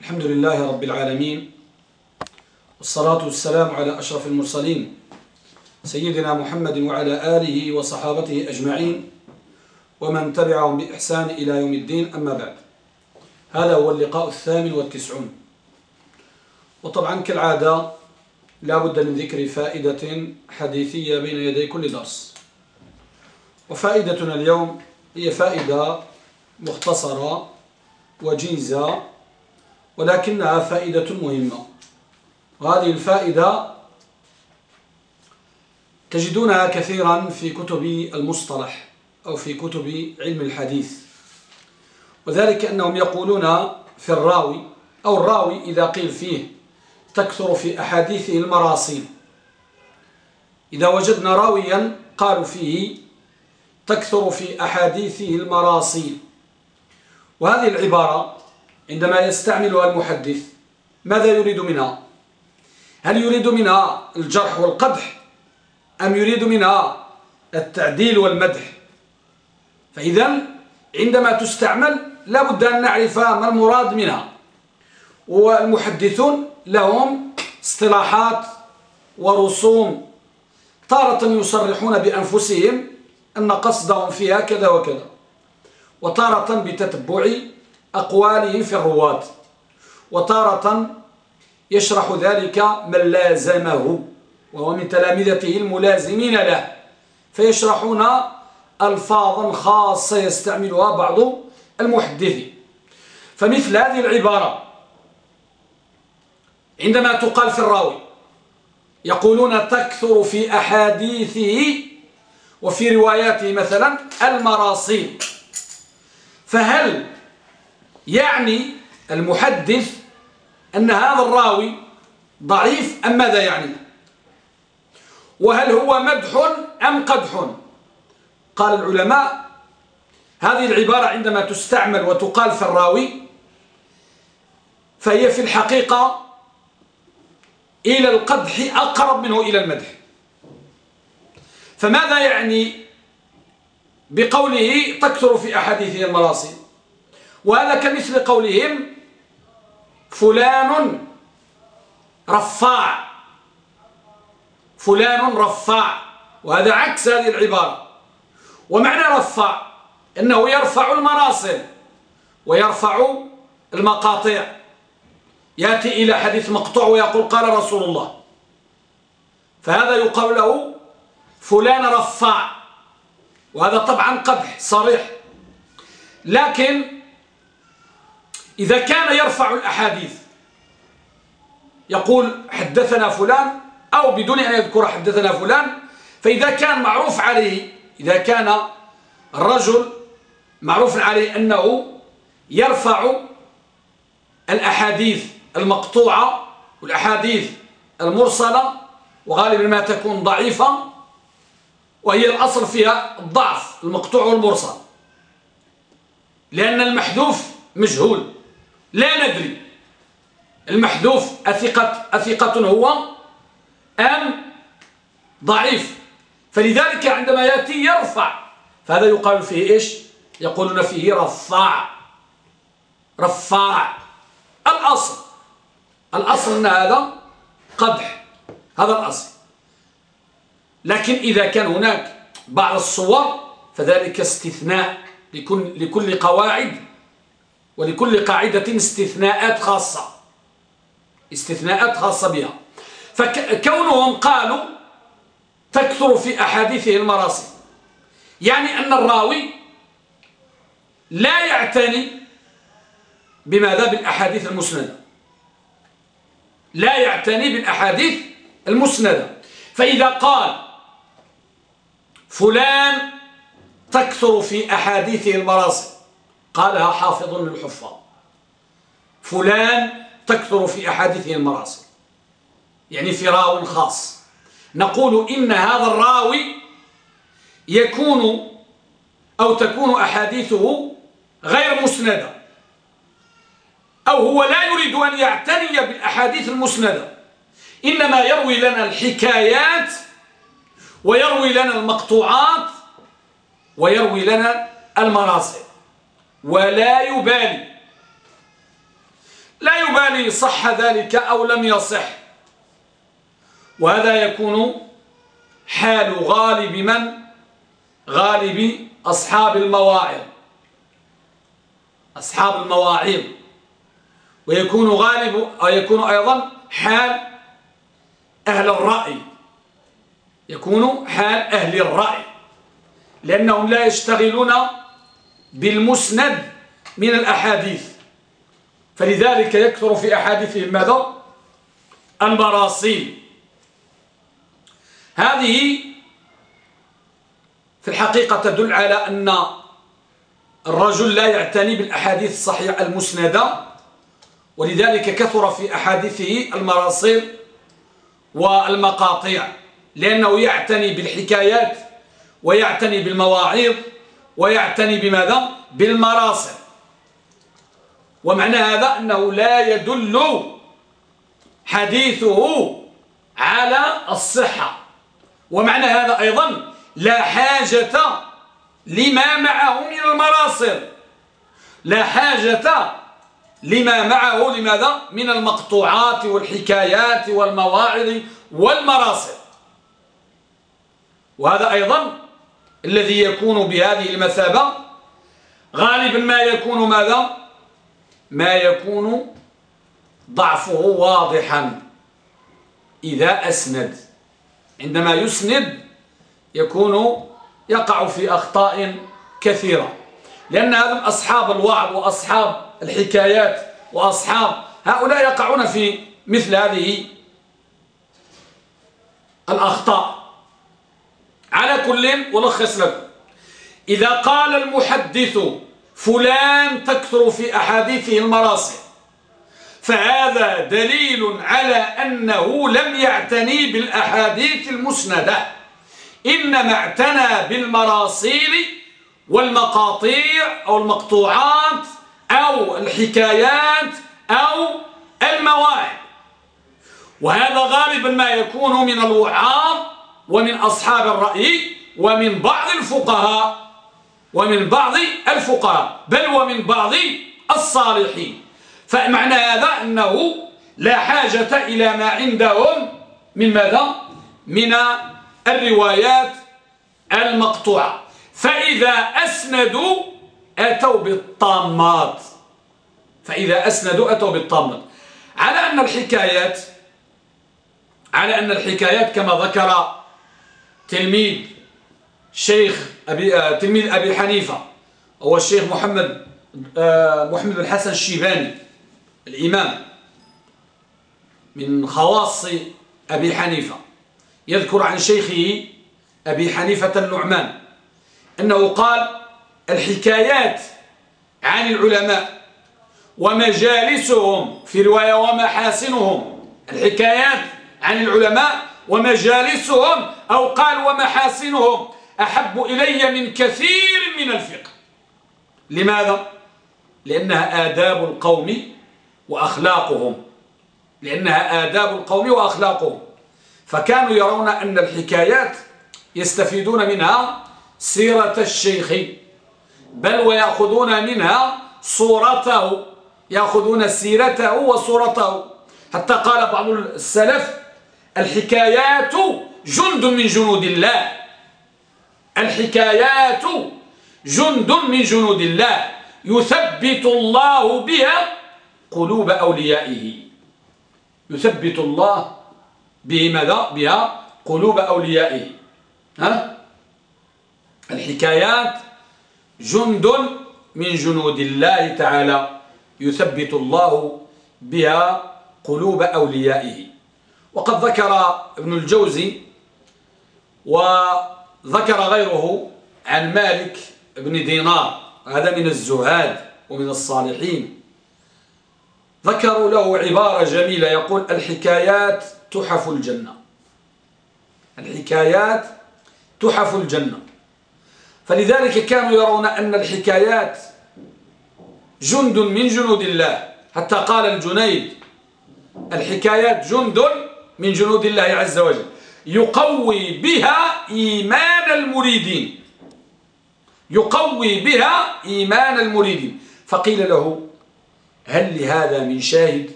الحمد لله رب العالمين والصلاة والسلام على أشرف المرسلين سيدنا محمد وعلى آله وصحابته أجمعين ومن تبعهم بإحسان إلى يوم الدين أما بعد هذا هو اللقاء الثامن والتسعون وطبعا كالعادة لا بد من ذكر فائدة حديثية بين يدي كل درس وفائدتنا اليوم هي فائدة مختصرة وجيزة ولكنها فائدة مهمة. وهذه الفائدة تجدونها كثيرا في كتب المصطلح أو في كتب علم الحديث. وذلك أنهم يقولون في الراوي أو الراوي إذا قيل فيه تكثر في أحاديثه المراسيل إذا وجدنا راويا قالوا فيه تكثر في أحاديثه المراسيل وهذه العبارة عندما يستعملها المحدث ماذا يريد منها؟ هل يريد منها الجرح والقدح؟ أم يريد منها التعديل والمدح؟ فإذا عندما تستعمل لا بد أن نعرف ما المراد منها. والمحدثون لهم اصطلاحات ورسوم تارة يصرحون بأنفسهم أن قصدهم فيها كذا وكذا. وتارة بتتبع أقوالهم في الرواة وتارة يشرح ذلك من لازمه وهو من تلامذته الملازمين له فيشرحون ألفاظا خاصة يستعملها بعض المحدثين. فمثل هذه العبارة عندما تقال في الراوي يقولون تكثر في أحاديثه وفي رواياته مثلا المراسيل فهل يعني المحدث أن هذا الراوي ضعيف أم ماذا يعني؟ وهل هو مدح أم قدح؟ قال العلماء هذه العبارة عندما تستعمل وتقال في الراوي فهي في الحقيقة إلى القدح أقرب منه إلى المدح. فماذا يعني بقوله تكثر في أحاديثه المراصي وهذا كمثل قولهم فلان رفاع. فلان رفاع. وهذا عكس هذه العبارة. ومعنى رفاع أنه يرفع المراصل ويرفع المقاطع. يأتي إلى حديث مقطوع ويقول قال رسول الله. فهذا يقال له فلان رفاع. وهذا طبعا قبح صريح. لكن إذا كان يرفع الأحاديث يقول حدثنا فلان أو بدون أن يذكر حدثنا فلان فإذا كان معروف عليه إذا كان الرجل معروف عليه أنه يرفع الأحاديث المقطوعة والأحاديث المرسلة وغالبا ما تكون ضعيفة وهي الأصل فيها الضعف المقطوع والمرسل. لأن المحذوف مجهول. لا ندري. المحذوف أثقة, أثقة هو أم ضعيف. فلذلك عندما يأتي يرفع. فهذا يقال فيه إيش؟ يقولون فيه رفاع. رفاع. الأصل. الأصل أن هذا قدح. هذا الأصل. لكن إذا كان هناك بعض الصور فذلك استثناء لكل, لكل قواعد ولكل قاعدة استثناءات خاصة. استثناءات خاصة بها. فكونهم قالوا تكثر في أحاديثه المراصي يعني أن الراوي لا يعتني بماذا؟ بالأحاديث المسندة. لا يعتني بالأحاديث المسندة. فإذا قال فلان تكثر في أحاديثه المراصي قالها حافظ للحفاظ فلان تكثر في أحاديثه المراصي يعني في راو خاص. نقول إن هذا الراوي يكون أو تكون أحاديثه غير مسندة. أو هو لا يريد أن يعتني بالأحاديث المسندة. إنما يروي لنا الحكايات ويروي لنا المقطوعات ويروي لنا المراسل ولا يبالي. لا يبالي صح ذلك أو لم يصح. وهذا يكون حال غالب من؟ غالب أصحاب المواعظ. أصحاب المواعظ. ويكون غالب أو يكون أيضا حال أهل الرأي. يكون حال أهل الرأي لأنهم لا يشتغلون بالمسند من الأحاديث. فلذلك يكثر في أحاديثهم ماذا؟ المراسيل هذه في الحقيقة تدل على أن الرجل لا يعتني بالأحاديث الصحيحة المسندة ولذلك كثر في أحاديثه المراسيل والمقاطع لأنه يعتني بالحكايات ويعتني بالمواعيظ ويعتني بماذا؟ بالمراسل ومعنى هذا أنه لا يدل حديثه على الصحة ومعنى هذا أيضا لا حاجة لما معه من المراسل لا حاجة لما معه لماذا؟ من المقطوعات والحكايات والمواعظ والمراسل وهذا أيضا الذي يكون بهذه المثابة غالبا ما يكون ماذا؟ ما يكون ضعفه واضحا. إذا أسند عندما يسند يكون يقع في أخطاء كثيرة. لأن هذا أصحاب الوعظ وأصحاب الحكايات وأصحاب هؤلاء يقعون في مثل هذه الأخطاء. على كل ولخص لكم إذا قال المحدث فلان تكثر في أحاديثه المراسل فهذا دليل على أنه لم يعتني بالأحاديث المسندة إنما اعتنى بالمراسيل والمقاطيع أو المقطوعات أو الحكايات أو المواعظ. وهذا غالبا ما يكون من الوعاظ ومن أصحاب الرأي ومن بعض الفقهاء ومن بعض الفقهاء بل ومن بعض الصالحين. فمعنى هذا أنه لا حاجة إلى ما عندهم من ماذا؟ من الروايات المقطوعة. فإذا أسندوا أتوا بالطامات. فإذا أسندوا أتوا بالطامات. على أن الحكايات على أن الحكايات كما ذكر تلميذ شيخ أبي آه تلميذ أبي حنيفة هو الشيخ محمد آه محمد بن حسن الشيباني الإمام من خواص أبي حنيفة. يذكر عن شيخه أبي حنيفة النعمان أنه قال الحكايات عن العلماء ومجالسهم في رواية ومحاسنهم الحكايات عن العلماء ومجالسهم أو قال ومحاسنهم. أحب إلي من كثير من الفقه. لماذا؟ لأنها آداب القوم وأخلاقهم. لأنها آداب القوم وأخلاقهم. فكانوا يرون أن الحكايات يستفيدون منها سيرة الشيخ بل ويأخذون منها صورته يأخذون سيرته وصورته. حتى قال بعض السلف الحكايات جند من جنود الله. الحكايات جند من جنود الله. يثبت الله بها قلوب أوليائه. يثبت الله به ماذا؟ بها قلوب أوليائه. ها؟ الحكايات جند من جنود الله تعالى. يثبت الله بها قلوب أوليائه. وقد ذكر ابن الجوزي وذكر غيره عن مالك بن دينار. هذا من الزهاد ومن الصالحين. ذكروا له عبارة جميلة يقول الحكايات تحف الجنة. الحكايات تحف الجنة. فلذلك كانوا يرون أن الحكايات جند من جنود الله. حتى قال الجنيد الحكايات جند من جنود الله عز وجل يقوي بها إيمان المريدين. يقوي بها إيمان المريدين. فقيل له هل لهذا من شاهد؟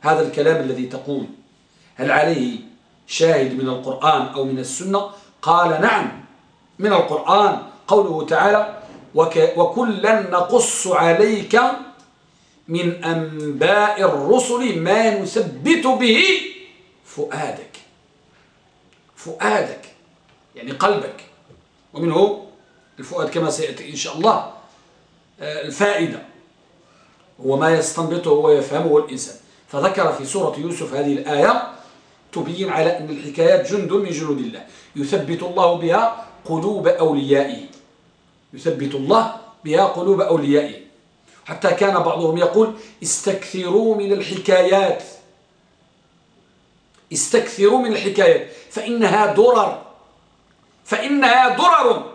هذا الكلام الذي تقول هل عليه شاهد من القرآن أو من السنة؟ قال نعم من القرآن. قوله تعالى وكلا نقص عليك من أنباء الرسل ما نثبت به فؤادك. فؤادك يعني قلبك. ومنه الفؤاد كما سيأتي إن شاء الله. آه، الفائدة. هو ما يستنبطه ويفهمه الإنسان. فذكر في سورة يوسف هذه الآية تبين على أن الحكايات جند من جنود الله. يثبت الله بها قلوب أوليائه. يثبت الله بها قلوب أوليائه. حتى كان بعضهم يقول استكثروا من الحكايات. استكثروا من الحكايات فإنها درر فإنها درر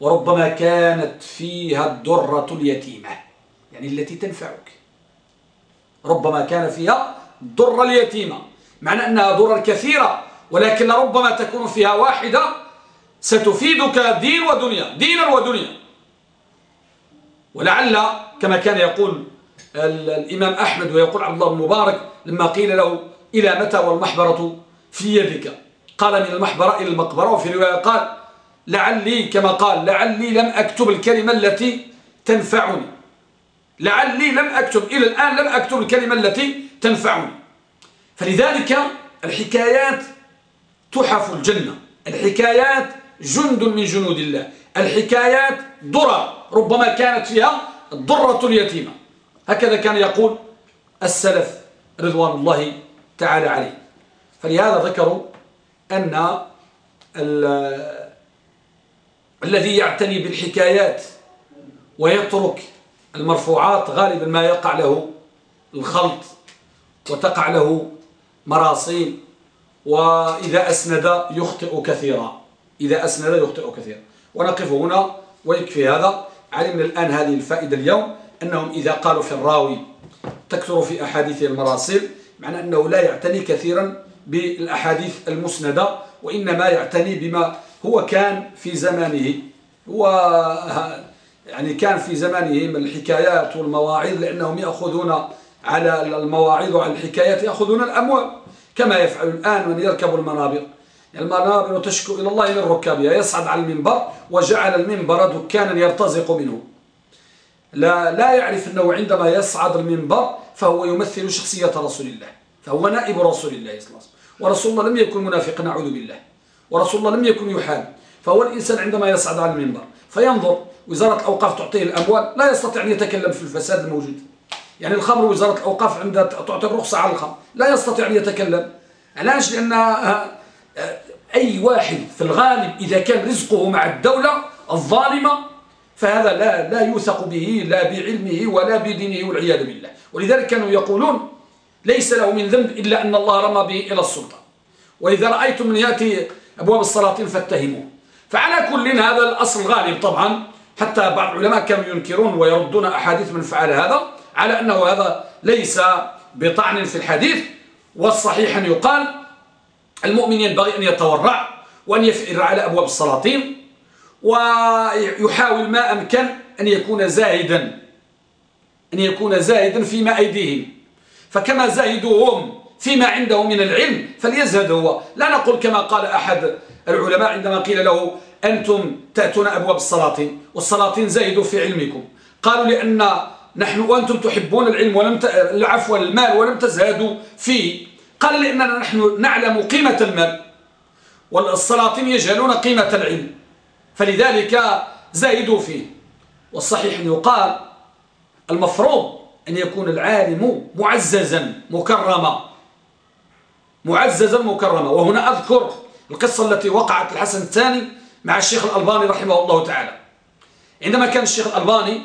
وربما كانت فيها الدرة اليتيمة يعني التي تنفعك. ربما كان فيها الدرة اليتيمة معنى أنها درر كثيرة ولكن ربما تكون فيها واحدة. ستفيدك دين ودنيا دينا ودنيا. ولعل كما كان يقول الإمام أحمد ويقول عبد الله المبارك لما قيل له إلى متى والمحبرة في يدك؟ قال من المحبرة إلى المقبرة وفي رواية قال لعلي كما قال لعلي لم أكتب الكلمة التي تنفعني. لعلي لم أكتب إلى الآن لم أكتب الكلمة التي تنفعني. فلذلك الحكايات تحف الجنة. الحكايات جند من جنود الله. الحكايات درر ربما كانت فيها الضرة اليتيمة. هكذا كان يقول السلف رضوان الله تعالى عليه. فلهذا ذكروا أن الذي يعتني بالحكايات ويترك المرفوعات غالبا ما يقع له الخلط وتقع له مراسيل وإذا أسند يخطئ كثيرا. إذا أسند يخطئ كثيرا. ونقف هنا ويكفي هذا. علمنا الآن هذه الفائدة اليوم أنهم إذا قالوا في الراوي تكثر في أحاديث المراسل معنى أنه لا يعتني كثيرا بالأحاديث المسندة وإنما يعتني بما هو كان في زمانه. هو يعني كان في زمانه من الحكايات والمواعظ لأنهم يأخذون على المواعظ وعلى الحكايات يأخذون الأموال كما يفعل الآن من يركب المنابر. المنابر تشكو إلى الله من ركابها يصعد على المنبر وجعل المنبر دكانا يرتزق منه. لا, لا يعرف أنه عندما يصعد المنبر فهو يمثل شخصية رسول الله. فهو نائب رسول الله صلى الله عليه وسلم. ورسول الله لم يكن منافقا نعوذ بالله. ورسول الله لم يكن يحال فهو الإنسان عندما يصعد على المنبر فينظر وزارة الأوقاف تعطيه الأموال لا يستطيع أن يتكلم في الفساد الموجود. يعني الخمر وزارة الأوقاف عندها تعطي الرخصة على الخمر لا يستطيع أن يتكلم. علاش؟ لأن أي واحد في الغالب إذا كان رزقه مع الدولة الظالمة فهذا لا لا يوثق به لا بعلمه ولا بدينه والعياذ بالله. ولذلك كانوا يقولون ليس له من ذنب إلا أن الله رمى به إلى السلطة وإذا رأيتم من يأتي أبواب السلاطين فاتهموه فعلى كل هذا الأصل غالب طبعا. حتى بعض العلماء كانوا ينكرون ويردون أحاديث من فعل هذا على أنه هذا ليس بطعن في الحديث. والصحيح أن يقال المؤمن ينبغي أن يتورع وأن يفئر على أبواب السلاطين ويحاول ما أمكن أن يكون زاهدا أن يكون زاهدا فيما أيديهم. فكما زاهدوهم فيما عنده من العلم فليزهد هو. لا نقول كما قال أحد العلماء عندما قيل له أنتم تأتون أبواب السلاطين والسلاطين زاهدوا في علمكم. قالوا لأن نحن وأنتم تحبون العلم ولم ت... العفو المال ولم تزهدوا فيه. قال لأننا نحن نعلم قيمة المال والسلاطين يجهلون قيمة العلم. فلذلك زايدوا فيه. والصحيح أن يقال المفروض أن يكون العالم معززا مكرما. معززا مكرما. وهنا أذكر القصة التي وقعت الحسن الثاني مع الشيخ الألباني رحمه الله تعالى. عندما كان الشيخ الألباني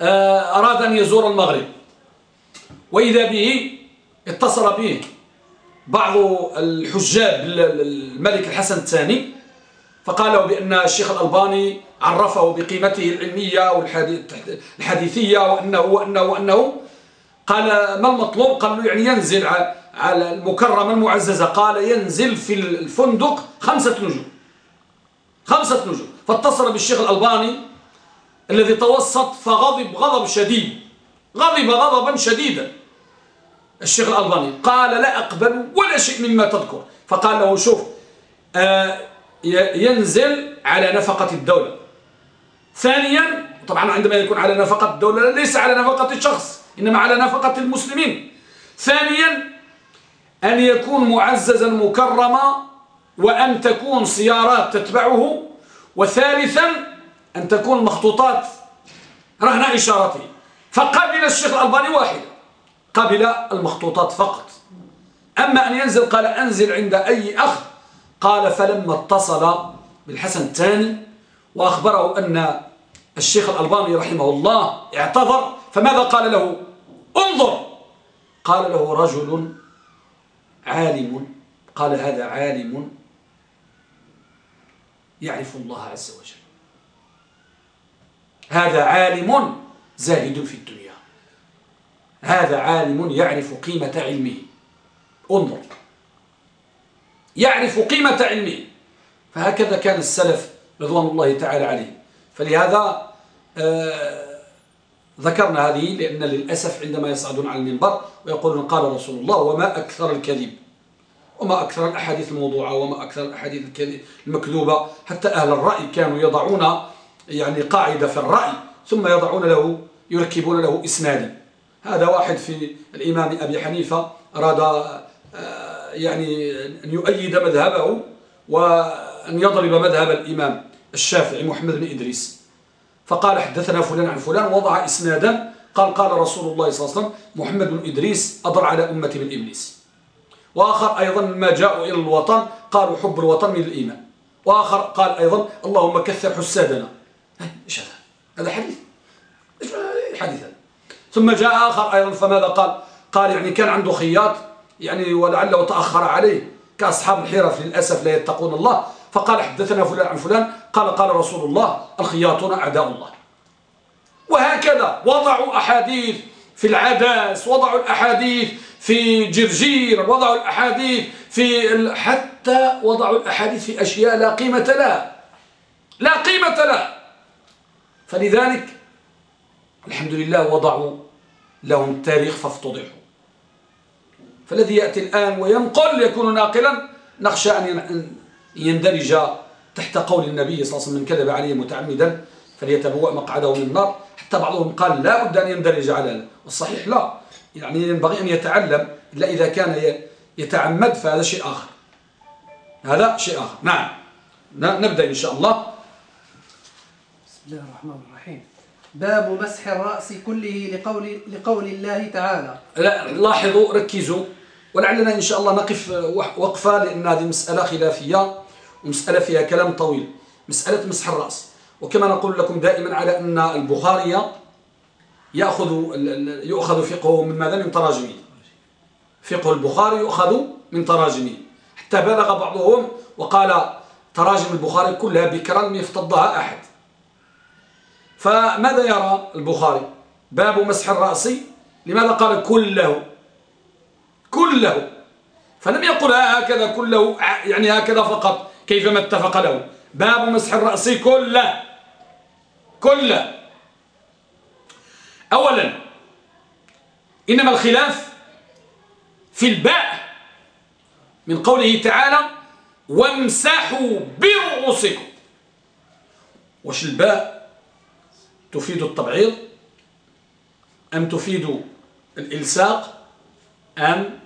آه، أراد أن يزور المغرب وإذا به اتصل به بعض الحجاب الملك الحسن الثاني فقال له بأن الشيخ الألباني عرفه بقيمته العلمية والحديثية وأنه وأنه وأنه قال ما المطلوب؟ قال له يعني ينزل على المكرمة المعززة. قال ينزل في الفندق خمسة نجوم. خمسة نجوم. فاتصل بالشيخ الألباني الذي توسط فغضب غضب شديد. غضب غضبا شديدا. الشيخ الألباني قال لا أقبل ولا شيء مما تذكر. فقال له شوف آه ينزل على نفقة الدولة. ثانيا طبعا عندما يكون على نفقة الدولة ليس على نفقة الشخص إنما على نفقة المسلمين. ثانيا أن يكون معززا مكرما وأن تكون سيارات تتبعه. وثالثا أن تكون مخطوطات رهن إشارته فقبل الشيخ الألباني واحد قبل المخطوطات فقط. أما أن ينزل قال أنزل عند أي أخ قال فلما اتصل بالحسن الثاني وأخبره أن الشيخ الألباني رحمه الله اعتذر فماذا قال له؟ انظر! قال له رجل عالم قال هذا عالم يعرف الله عز وجل. هذا عالم زاهد في الدنيا. هذا عالم يعرف قيمة علمه. انظر! يعرف قيمة علمه. فهكذا كان السلف رضوان الله تعالى عليهم. فلهذا آه ذكرنا هذه لأن للأسف عندما يصعدون على المنبر ويقولون قال رسول الله وما أكثر الكذب وما أكثر الأحاديث الموضوعة وما أكثر الأحاديث المكذوبة. حتى أهل الرأي كانوا يضعون يعني قاعدة في الرأي ثم يضعون له يركبون له إسنادي هذا واحد في الإمام أبي حنيفة أراد آه، يعني أن يؤيد مذهبه وأن يضرب مذهب الإمام الشافعي محمد بن إدريس. فقال حدثنا فلان عن فلان وضع إسنادا قال قال رسول الله صلى الله عليه وسلم محمد بن إدريس أضر على أمة من إبليس وآخر أيضا ما جاءوا إلى الوطن قالوا حب الوطن من الإيمان. وآخر قال أيضا اللهم كثر حسادنا. إيش هذا؟ هذا حديث. إيش الحديث هذا. ثم جاء آخر أيضا فماذا قال؟ قال يعني كان عنده خياط يعني ولعله تأخر عليه كأصحاب الحرف للأسف لا يتقون الله. فقال حدثنا فلان عن فلان. قال قال رسول الله الخياطون أعداء الله. وهكذا وضعوا أحاديث في العداس وضعوا الأحاديث في جرجير وضعوا الأحاديث في حتى وضعوا الأحاديث في أشياء لا قيمة لها. لا قيمة لها. فلذلك الحمد لله وضعوا لهم التاريخ فافتضحوا. فالذي يأتي الآن وينقل يكون ناقلا نخشى أن يندرج تحت قول النبي صلى الله عليه وسلم من كذب عليه متعمدا فليتبوأ مقعده من النار. حتى بعضهم قال لا بد أن يندرج على والصحيح لا. يعني ينبغي أن يتعلم إلا إذا كان يتعمد فهذا شيء آخر. هذا شيء آخر. نعم. نبدأ إن شاء الله. بسم الله الرحمن الرحيم. باب مسح الرأس كله لقول, لقول الله تعالى. لا لاحظوا ركزوا. ولعلنا إن شاء الله نقف وقفة لأن هذه مسألة خلافية ومسألة فيها كلام طويل. مسألة مسح الرأس. وكما نقول لكم دائما على أن البخاري يأخذ يؤخذ فقهه من ماذا؟ من تراجمه. فقه البخاري يؤخذ من تراجمه. حتى بلغ بعضهم وقال تراجم البخاري كلها بكرا لم يفتضها أحد. فماذا يرى البخاري؟ باب مسح الرأس. لماذا قال كله؟ كله. فلم يقل هكذا كله يعني هكذا فقط كيفما اتفق له. باب مسح الرأس كله. كله. أولا إنما الخلاف في الباء من قوله تعالى وامسحوا برؤوسكم. وش الباء؟ تفيد التبعيض أم تفيد الإلساق أم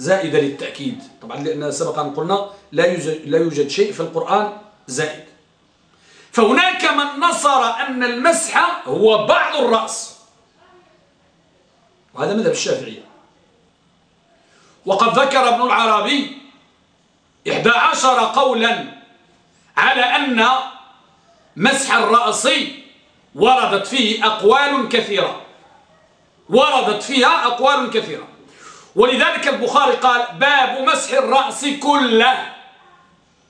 زائدة للتأكيد. طبعا لأن سبقا قلنا لا يوجد, لا يوجد شيء في القرآن زائد. فهناك من نصر أن المسح هو بعض الرأس. وهذا مذهب الشافعية. وقد ذكر ابن العربي إحدى عشر قولا على أن مسح الرأس وردت فيه أقوال كثيرة. وردت فيها أقوال كثيرة. ولذلك البخاري قال باب مسح الرأس كله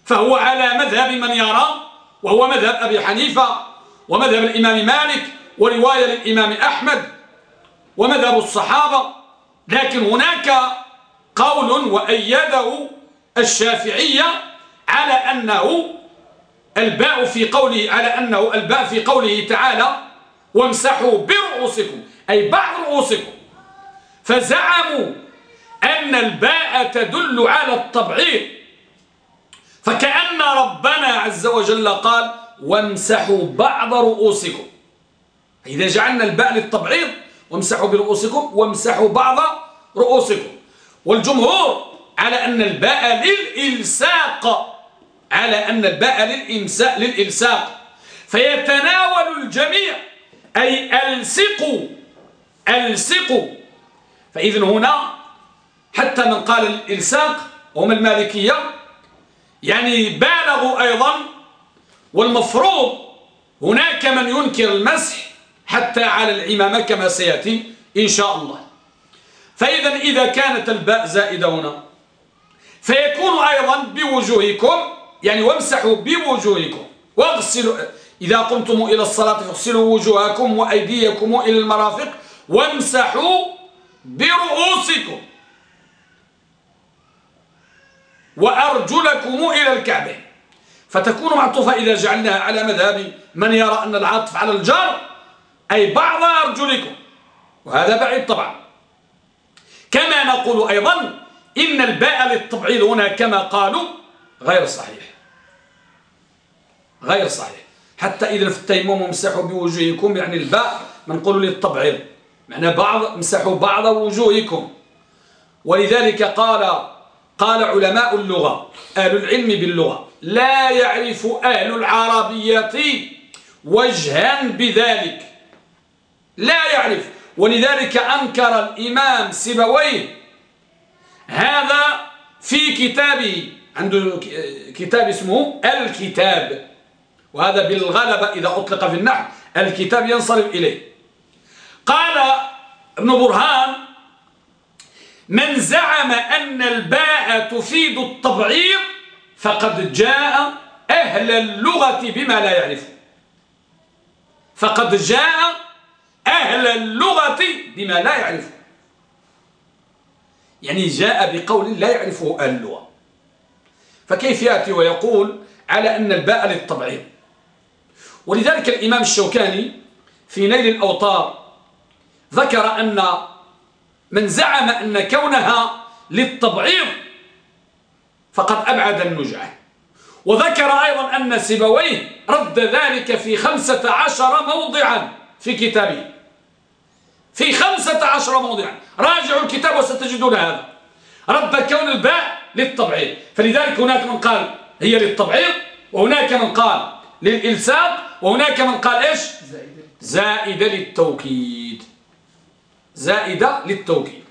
فهو على مذهب من يرى وهو مذهب أبي حنيفة ومذهب الإمام مالك ورواية للإمام أحمد ومذهب الصحابة لكن هناك قول وأيده الشافعية على أنه الباء في قوله على أنه الباء في قوله تعالى وامسحوا برؤوسكم أي بعض رؤوسكم فزعموا أن الباء تدل على التبعيض. فكأن ربنا عز وجل قال وامسحوا بعض رؤوسكم. إذا جعلنا الباء للتبعيض وامسحوا برؤوسكم وامسحوا بعض رؤوسكم. والجمهور على أن الباء للإلساق على أن الباء للإلساق. فيتناول الجميع أي ألسقوا ألسقوا. فإذن هنا حتى من قال الإلساق هم المالكية يعني بالغوا أيضا والمفروض هناك من ينكر المسح حتى على العمامة كما سيأتي إن شاء الله. فإذا إذا كانت الباء زائدة هنا فيكون أيضا بوجوهكم يعني وامسحوا بوجوهكم واغسلوا إذا قمتم إلى الصلاة فاغسلوا وجوهكم وأيديكم إلى المرافق وامسحوا برؤوسكم. وأرجلكم إلى الكعبين فتكون معطوفة إذا جعلناها على مذهب من يرى أن العطف على الجار أي بعض أرجلكم. وهذا بعيد طبعا. كما نقول أيضا إن الباء للتبعيض هنا كما قالوا غير صحيح. غير صحيح. حتى إذا في التيمم امسحوا بوجوهكم يعني الباء نقول للتبعيض. معنى بعض امسحوا بعض وجوهكم. ولذلك قال قال علماء اللغة أهل العلم باللغة لا يعرف أهل العربية وجها بذلك. لا يعرف. ولذلك أنكر الإمام سيبويه. هذا في كتابه عنده كتاب اسمه الكتاب. وهذا بالغلبة إذا أطلق في النحو. الكتاب ينصرف إليه. قال ابن برهان من زعم أن الباء تفيد التبعيض فقد جاء أهل اللغة بما لا يعرف. فقد جاء أهل اللغة بما لا يعرف. يعني جاء بقول لا يعرفه أهل اللغة. فكيف يأتي ويقول على أن الباء للتبعيض؟ ولذلك الإمام الشوكاني في نيل الأوطار ذكر أن من زعم أن كونها للتبعيض فقد أبعد النجعة وذكر أيضا أن سبويه رد ذلك في خمسة عشر موضعا في كتابه. في خمسة عشر موضعا. راجعوا الكتاب وستجدون هذا. رد كون الباء للتبعيض. فلذلك هناك من قال هي للتبعيض وهناك من قال للإلساق وهناك من قال إيش؟ زائدة للتوكيد. زائدة للتوكيد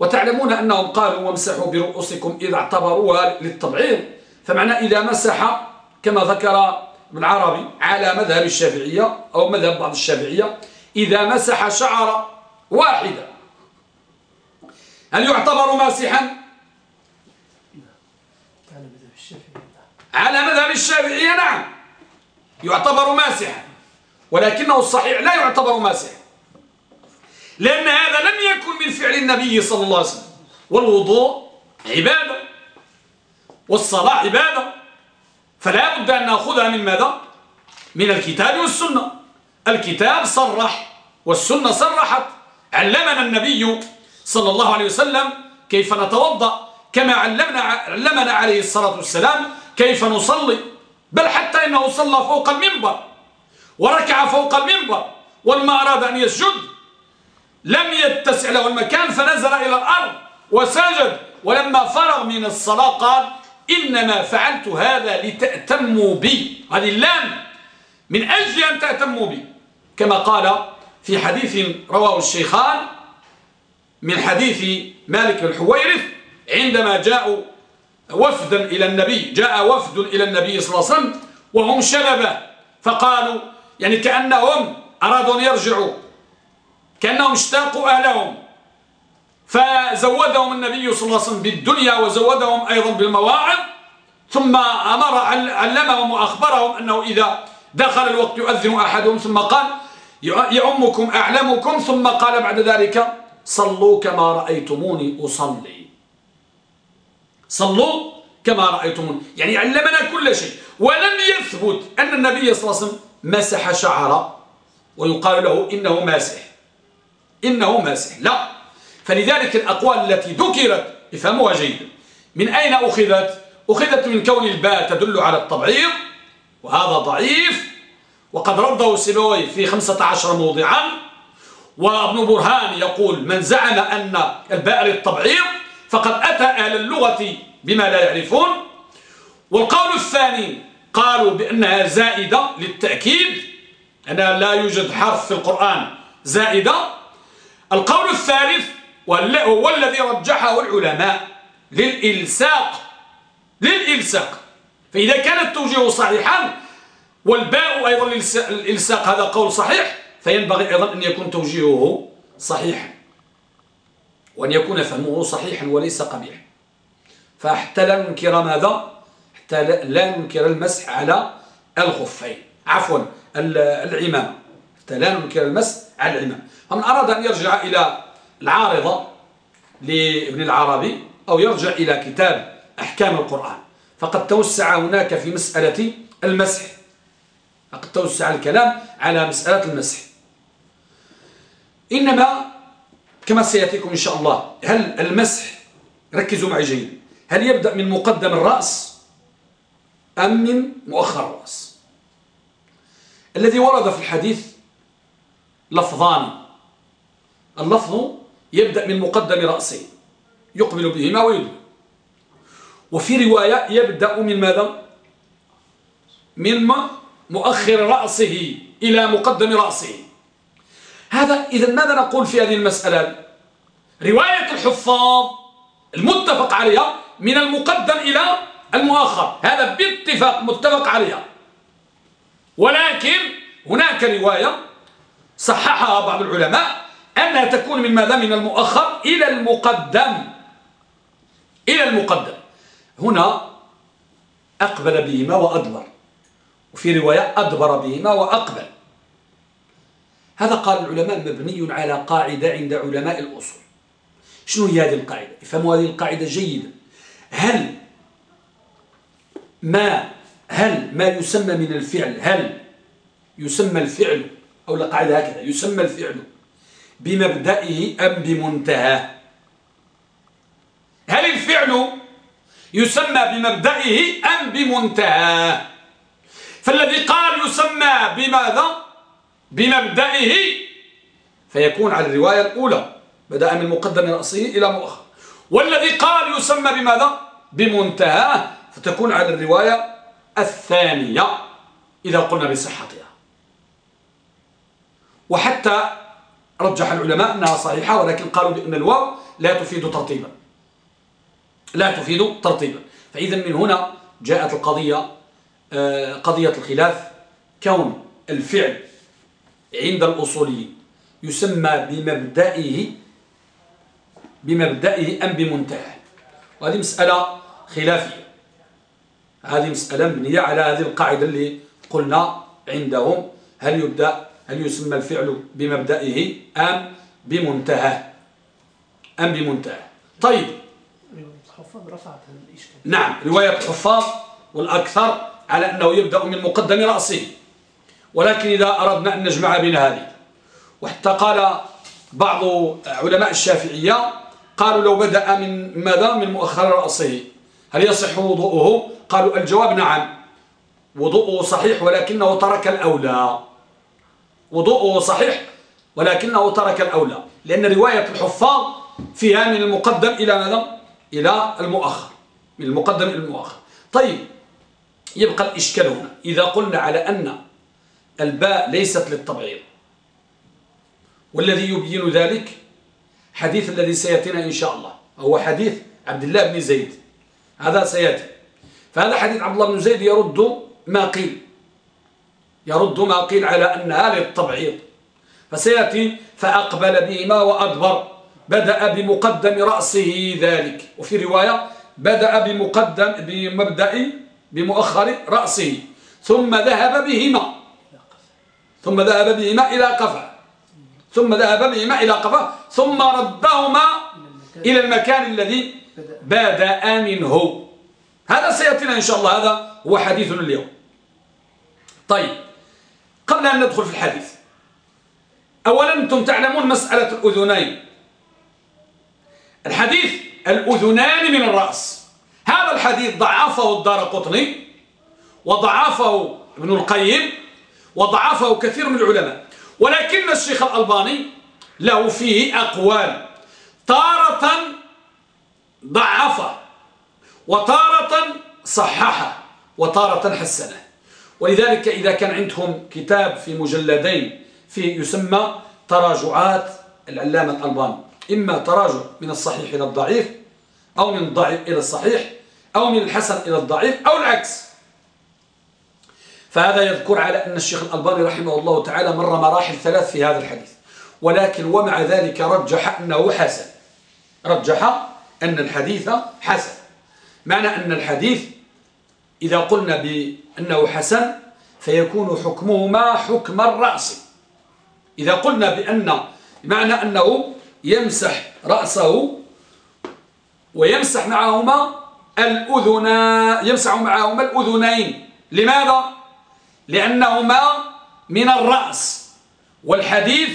وتعلمون أنهم قالوا وامسحوا برؤوسكم إذا اعتبروها للتبعيض. فمعنى إذا مسح كما ذكر ابن عربي على مذهب الشافعية أو مذهب بعض الشافعية إذا مسح شعر واحدة. هل يعتبر ماسحا؟ على مذهب الشافعية نعم. يعتبر ماسحا. ولكنه الصحيح لا يعتبر ماسحا. لأن هذا لم يكن من فعل النبي صلى الله عليه وسلم. والوضوء عبادة. والصلاة عبادة. فلا بد أن نأخذها من ماذا؟ من الكتاب والسنة. الكتاب صرح والسنة صرحت. علمنا النبي صلى الله عليه وسلم كيف نتوضأ. كما علمنا, علمنا عليه الصلاة والسلام كيف نصلي. بل حتى إنه صلى فوق المنبر. وركع فوق المنبر. ولما أراد أن يسجد. لم يتسع له المكان فنزل إلى الأرض وسجد. ولما فرغ من الصلاة قال إنما فعلت هذا لتأتموا بي. هذه اللام. من أجل أن تأتموا بي. كما قال في حديث رواه الشيخان من حديث مالك الحويرث عندما جاءوا وفدا إلى النبي جاء وفد إلى النبي صلى الله عليه وسلم وهم شلبة. فقالوا يعني كأنهم أرادوا أن يرجعوا. كأنهم اشتاقوا أهلهم فزودهم النبي صلى الله عليه وسلم بالدنيا وزودهم أيضا بالمواعظ ثم أمر علمهم وأخبرهم أنه إذا دخل الوقت يؤذن أحدهم ثم قال يعمكم أعلمكم. ثم قال بعد ذلك صلوا كما رأيتموني أصلي. صلوا كما رأيتموني. يعني علمنا كل شيء. ولم يثبت أن النبي صلى الله عليه وسلم مسح شعره ويقال له إنه ماسح. إنه ماسح لا. فلذلك الأقوال التي ذكرت افهموها جيدا. من أين أخذت؟ أخذت من كون الباء تدل على التبعيض وهذا ضعيف. وقد رده سيبوي في 15 موضعا. وابن برهان يقول من زعم أن الباء للتبعيض فقد أتى أهل اللغة بما لا يعرفون. والقول الثاني قالوا بأنها زائدة للتأكيد. أنها لا يوجد حرف في القرآن زائدة. القول الثالث وهو الذي رجحه العلماء للإلساق. للإلساق. فإذا كان التوجيه صحيحا والباء أيضا للإلساق هذا قول صحيح فينبغي أيضا أن يكون توجيهه صحيحا وأن يكون فهمه صحيحا وليس قبيحا فحتى لا ننكر ماذا؟ حتى لا ننكر المسح على الخفين. عفوا العمامة. حتى لا ننكر المسح على العمامة. فمن أراد أن يرجع إلى العارضة لابن العربي أو يرجع إلى كتاب أحكام القرآن. فقد توسع هناك في مسألة المسح. فقد توسع الكلام على مسألة المسح. إنما كما سيأتيكم إن شاء الله هل المسح ركزوا معي جيد هل يبدأ من مقدم الرأس أم من مؤخر الرأس؟ الذي ورد في الحديث لفظان. اللفظ يبدأ من مقدم رأسه يقبل بهما ويدبر وفي رواية يبدأ من ماذا؟ من مؤخر رأسه إلى مقدم رأسه. هذا إذا ماذا نقول في هذه المسألة؟ رواية الحفاظ المتفق عليها من المقدم إلى المؤخر. هذا باتفاق متفق عليها. ولكن هناك رواية صححها بعض العلماء أنها تكون من ماذا؟ من المؤخر إلى المقدم. إلى المقدم. هنا أقبل بهما وأدبر. وفي رواية أدبر بهما وأقبل. هذا قال العلماء مبني على قاعدة عند علماء الأصول. شنو هي هذه القاعدة؟ افهموا هذه القاعدة جيدا. هل ما هل ما يسمى من الفعل هل يسمى الفعل أو القاعدة هكذا يسمى الفعل بمبدئه أم بمنتهى. هل الفعل يسمى بمبدئه أم بمنتهى؟ فالذي قال يسمى بماذا؟ بمبدئه فيكون على الرواية الأولى بدأ من مقدم رأسه إلى مؤخر. والذي قال يسمى بماذا؟ بمنتهى فتكون على الرواية الثانية إذا قلنا بصحتها. وحتى رجح العلماء أنها صحيحة ولكن قالوا بأن الواو لا تفيد ترتيبا. لا تفيد ترتيبا. فإذا من هنا جاءت القضية آه، قضية الخلاف. كون الفعل عند الأصوليين يسمى بمبدئه بمبدئه أم بمنتهى. وهذه مسألة خلافية. هذه مسألة مبنية على هذه القاعدة اللي قلنا عندهم. هل يبدأ هل يسمى الفعل بمبدئه أم بمنتهى؟ أم بمنتهى. طيب. نعم. رواية الحفاظ والأكثر على أنه يبدأ من مقدم رأسه. ولكن إذا أردنا أن نجمع بين هذه. وحتى قال بعض علماء الشافعية قالوا لو بدأ من ماذا؟ من مؤخر رأسه. هل يصح وضوءه؟ قالوا الجواب نعم. وضوءه صحيح ولكنه ترك الأولى. وضوءه صحيح ولكنه ترك الأولى. لأن رواية الحفاظ فيها من المقدم إلى ماذا؟ إلى المؤخر من المقدم إلى المؤخر. طيب يبقى الإشكال هنا. إذا قلنا على أن الباء ليست للتبعيض والذي يبين ذلك حديث الذي سيأتينا إن شاء الله هو حديث عبد الله بن زيد. هذا سيأتي. فهذا حديث عبد الله بن زيد يرد ما قيل. يرد ما قيل على أنها للتبعيض فسيأتي فأقبل بهما وأدبر. بدأ بمقدم رأسه ذلك. وفي رواية بدأ بمقدم بمبدأ بمؤخر رأسه. ثم ذهب بهما. ثم ذهب بهما إلى قفا. ثم ذهب بهما إلى قفا. ثم ردهما إلى المكان الذي بدأ منه. هذا سيأتينا إن شاء الله. هذا هو حديثنا اليوم. طيب. قبل أن ندخل في الحديث. أولا أنتم تعلمون مسألة الأذنين. الحديث الأذنان من الرأس. هذا الحديث ضعفه الدار قطني وضعفه ابن القيم وضعفه كثير من العلماء. ولكن الشيخ الألباني له فيه أقوال. تارة ضعفة وتارة صححة وتارة حسنة. ولذلك إذا كان عندهم كتاب في مجلدين فيه يسمى تراجعات العلامة الألباني. إما تراجع من الصحيح إلى الضعيف أو من الضعيف إلى الصحيح أو من الحسن إلى الضعيف أو العكس. فهذا يذكر على أن الشيخ الألباني رحمه الله تعالى مر مراحل ثلاث في هذا الحديث. ولكن ومع ذلك رجح أنه حسن. رجح أن الحديث حسن. معنى أن الحديث إذا قلنا بأنه حسن فيكون حكمهما حكم الرأس. إذا قلنا بأن معنى أنه يمسح رأسه ويمسح معهما الأذنا يمسح معهما الأذنين. لماذا؟ لأنهما من الرأس. والحديث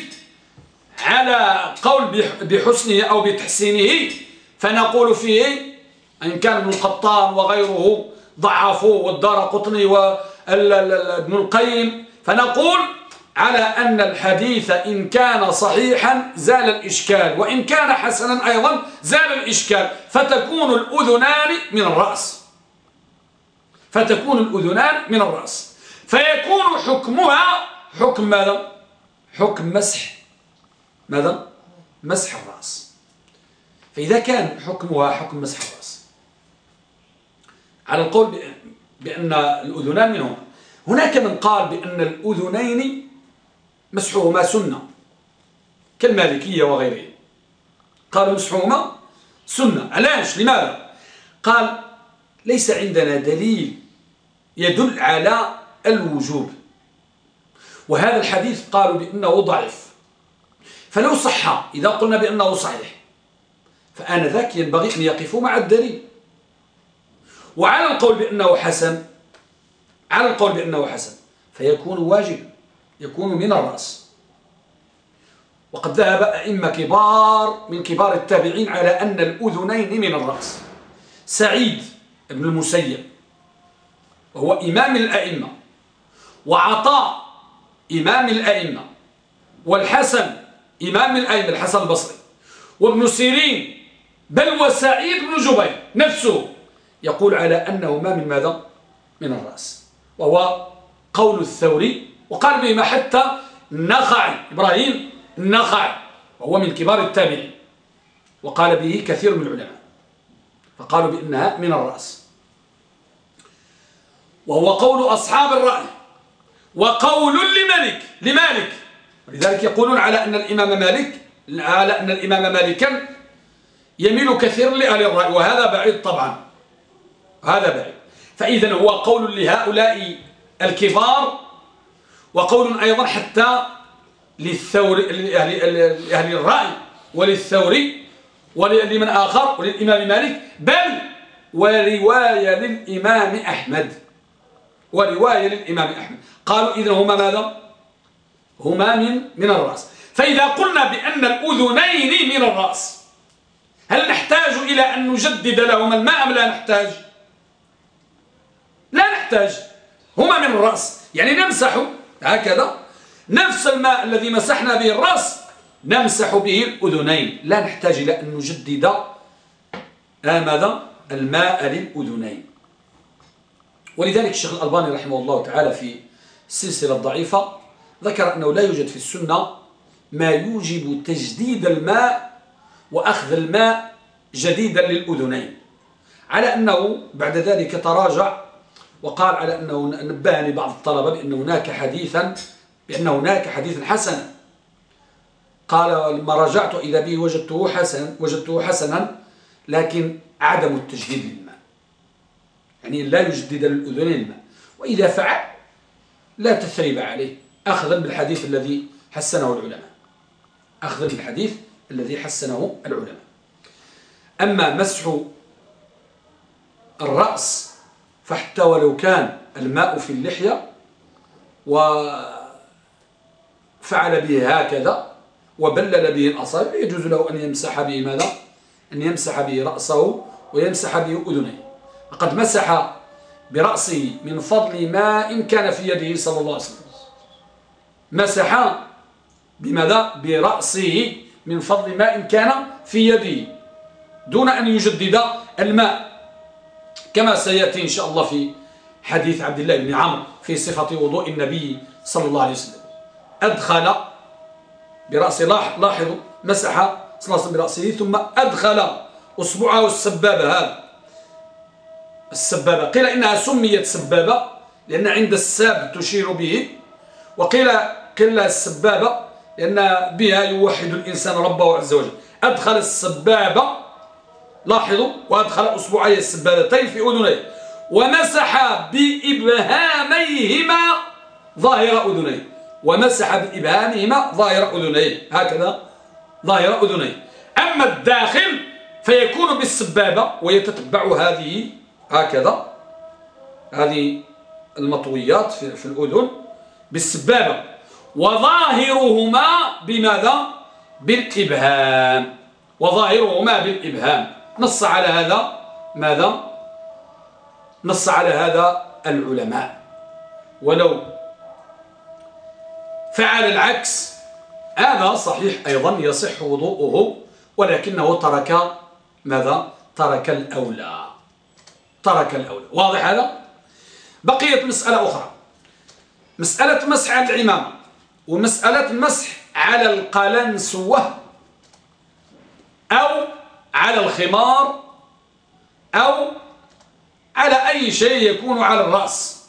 على قول بحسنه أو بتحسينه فنقول فيه إن كان ابن القطان وغيره ضعفوه والدار قطني وابن القيم. فنقول على أن الحديث إن كان صحيحا زال الإشكال وإن كان حسنا أيضا زال الإشكال. فتكون الأذنان من الرأس. فتكون الأذنان من الرأس. فيكون حكمها حكم ماذا؟ حكم مسح. ماذا؟ مسح الرأس. فإذا كان حكمها حكم مسح الرأس على القول بأن الأذنان منهما هناك من قال بأن الأذنين مسحهما سنة كالمالكية وغيرهم. قالوا مسحهما سنة. علاش؟ لماذا؟ قال ليس عندنا دليل يدل على الوجوب. وهذا الحديث قالوا بأنه ضعيف. فلو صح إذا قلنا بأنه صحيح فآنذاك ينبغي أن يقفوا مع الدليل. وعلى القول بأنه حسن على القول بأنه حسن فيكون واجب يكون من الرأس. وقد ذهب أئمة كبار من كبار التابعين على أن الأذنين من الرأس. سعيد بن المسيب وهو إمام الأئمة وعطاء إمام الأئمة والحسن إمام الأئمة الحسن البصري وابن سيرين بل وسعيد بن جبير نفسه يقول على أنه ما من ماذا؟ من الرأس. وهو قول الثوري وقال بهما حتى النخعي إبراهيم النخعي وهو من كبار التابعين. وقال به كثير من العلماء. فقالوا بأنها من الرأس. وهو قول أصحاب الرأي. وقول لملك لمالك. ولذلك يقولون على أن الإمام مالك على أن الإمام مالكا يميل كثيرا لأهل الرأي. وهذا بعيد طبعا. هذا بعيد. فإذا هو قول لهؤلاء الكبار وقول أيضا حتى للثور لأهل الرأي وللثوري ولمن آخر وللإمام مالك بل ورواية للإمام أحمد. ورواية للإمام أحمد. قالوا إذن هما ماذا؟ هما من من الرأس. فإذا قلنا بأن الأذنين من الرأس هل نحتاج إلى أن نجدد لهما الماء أم لا نحتاج؟ لا نحتاج. هما من الرأس. يعني نمسح هكذا. نفس الماء الذي مسحنا به الرأس نمسح به الأذنين. لا نحتاج إلى أن نجدد ماذا الماء للأذنين. ولذلك الشيخ الألباني رحمه الله تعالى في السلسلة الضعيفة ذكر أنه لا يوجد في السنة ما يوجب تجديد الماء وأخذ الماء جديدا للأذنين. على أنه بعد ذلك تراجع وقال على أنه نبهني بعض الطلبة بأن هناك حديثا بأن هناك حديثا حسنا. قال لما رجعت إذا به وجدته حسنا وجدته حسنا لكن عدم التجديد للماء. يعني لا يجدد للأذنين الماء. وإذا فعل لا تثريب عليه. أخذا بالحديث الذي حسنه العلماء. أخذا بالحديث الذي حسنه العلماء. أما مسح الرأس فحتى ولو كان الماء في اللحية وفعل به هكذا وبلل به الأصابع يجوز له أن يمسح به ماذا؟ أن يمسح به رأسه ويمسح به أذنيه لقد مسح برأسه من فضل ماء كان في يده صلى الله عليه وسلم مسح بماذا؟ برأسه من فضل ماء كان في يده دون أن يجدد الماء كما سيأتي إن شاء الله في حديث عبد الله بن عمرو في صفة وضوء النبي صلى الله عليه وسلم. أدخل برأسه لاحظوا مسح صلى الله عليه وسلم برأسه ثم أدخل أصبعه السبابة هذا. السبابة قيل إنها سميت سبابة لأن عند الساب تشير به وقيل قيل السبابة لأن بها يوحد الإنسان ربه عز وجل. أدخل السبابة لاحظوا وأدخل أصبعي السبابتين في أذنيه. ومسح بإبهاميهما ظاهر أذنيه. ومسح بإبهامهما ظاهر أذنيه. هكذا ظاهر أذنيه. أما الداخل فيكون بالسبابة ويتتبع هذه هكذا هذه المطويات في الأذن بالسبابة. وظاهرهما بماذا؟ بالإبهام. وظاهرهما بالإبهام. نص على هذا ماذا؟ نص على هذا العلماء. ولو فعل العكس هذا صحيح أيضا يصح وضوءه ولكنه ترك ماذا؟ ترك الأولى. ترك الأولى. واضح هذا؟ بقيت مسألة أخرى. مسألة مسح على العمامة ومسألة المسح على القلنسوة أو على الخمار أو على أي شيء يكون على الرأس.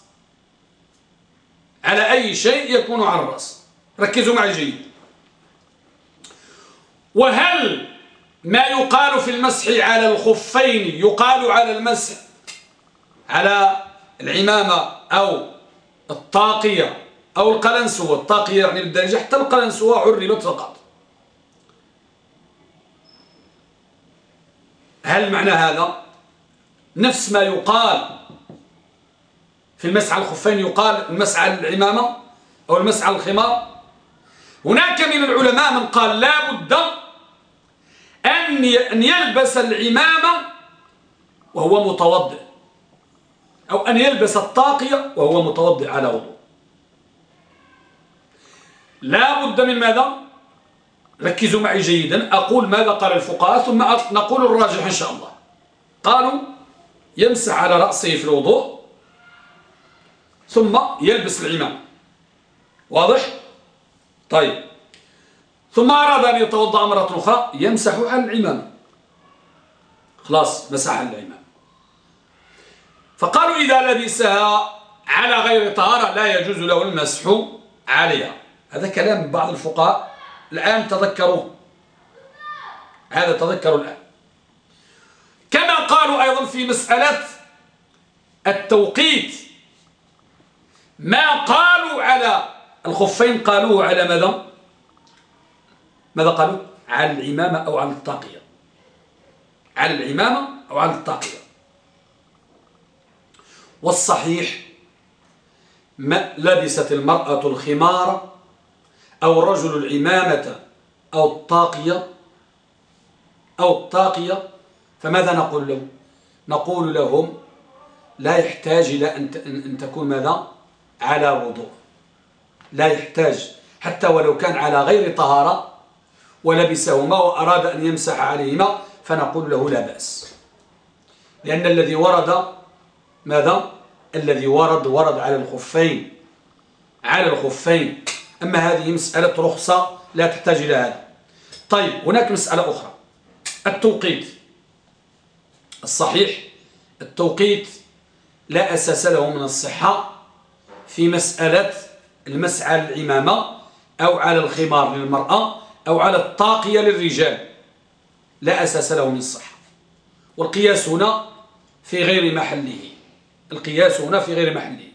على أي شيء يكون على الرأس. ركزوا معي جيد. وهل ما يقال في المسح على الخفين يقال على المسح على العمامة أو الطاقية أو القلنسوة؟ الطاقية يعني بالدرجة حتى القلنسوة عربت فقط. هل معنى هذا؟ نفس ما يقال في المسح على الخفين يقال المسح على العمامة أو المسح على الخمار. هناك من العلماء من قال لا بد أن يلبس العمامة وهو متوضئ أو أن يلبس الطاقية وهو متوضئ على وضوء. لا بد من ماذا؟ ركزوا معي جيدا. أقول ماذا قال الفقهاء ثم نقول الراجح إن شاء الله. قالوا يمسح على رأسه في الوضوء ثم يلبس العمام. واضح؟ طيب. ثم أراد أن يتوضأ مرة أخرى يمسح على العمام. خلاص مسح على العمام. فقالوا إذا لبسها على غير طهارة لا يجوز له المسح عليها. هذا كلام بعض الفقهاء الآن تذكروه هذا تذكروا الآن. كما قالوا أيضا في مسألة التوقيت. ما قالوا على الخفين قالوه على ماذا؟ ماذا قالوا؟ على العمامة أو على الطاقية على العمامة أو على الطاقية والصحيح ما لبست المرأة الخمار أو الرجل العمامة أو الطاقية أو الطاقية فماذا نقول لهم نقول لهم لا يحتاج إلى أن تكون ماذا؟ على وضوء. لا يحتاج. حتى ولو كان على غير طهارة ولبسهما وأراد أن يمسح عليهما فنقول له لا بأس. لأن الذي ورد ماذا؟ الذي ورد ورد على الخفين على الخفين. أما هذه مسألة رخصة لا تحتاج إلى هذا. طيب هناك مسألة أخرى. التوقيت. الصحيح التوقيت لا أساس له من الصحة في مسألة المسعى على العمامة أو على الخمار للمرأة أو على الطاقية للرجال. لا أساس له من الصحة. والقياس هنا في غير محله. القياس هنا في غير محله.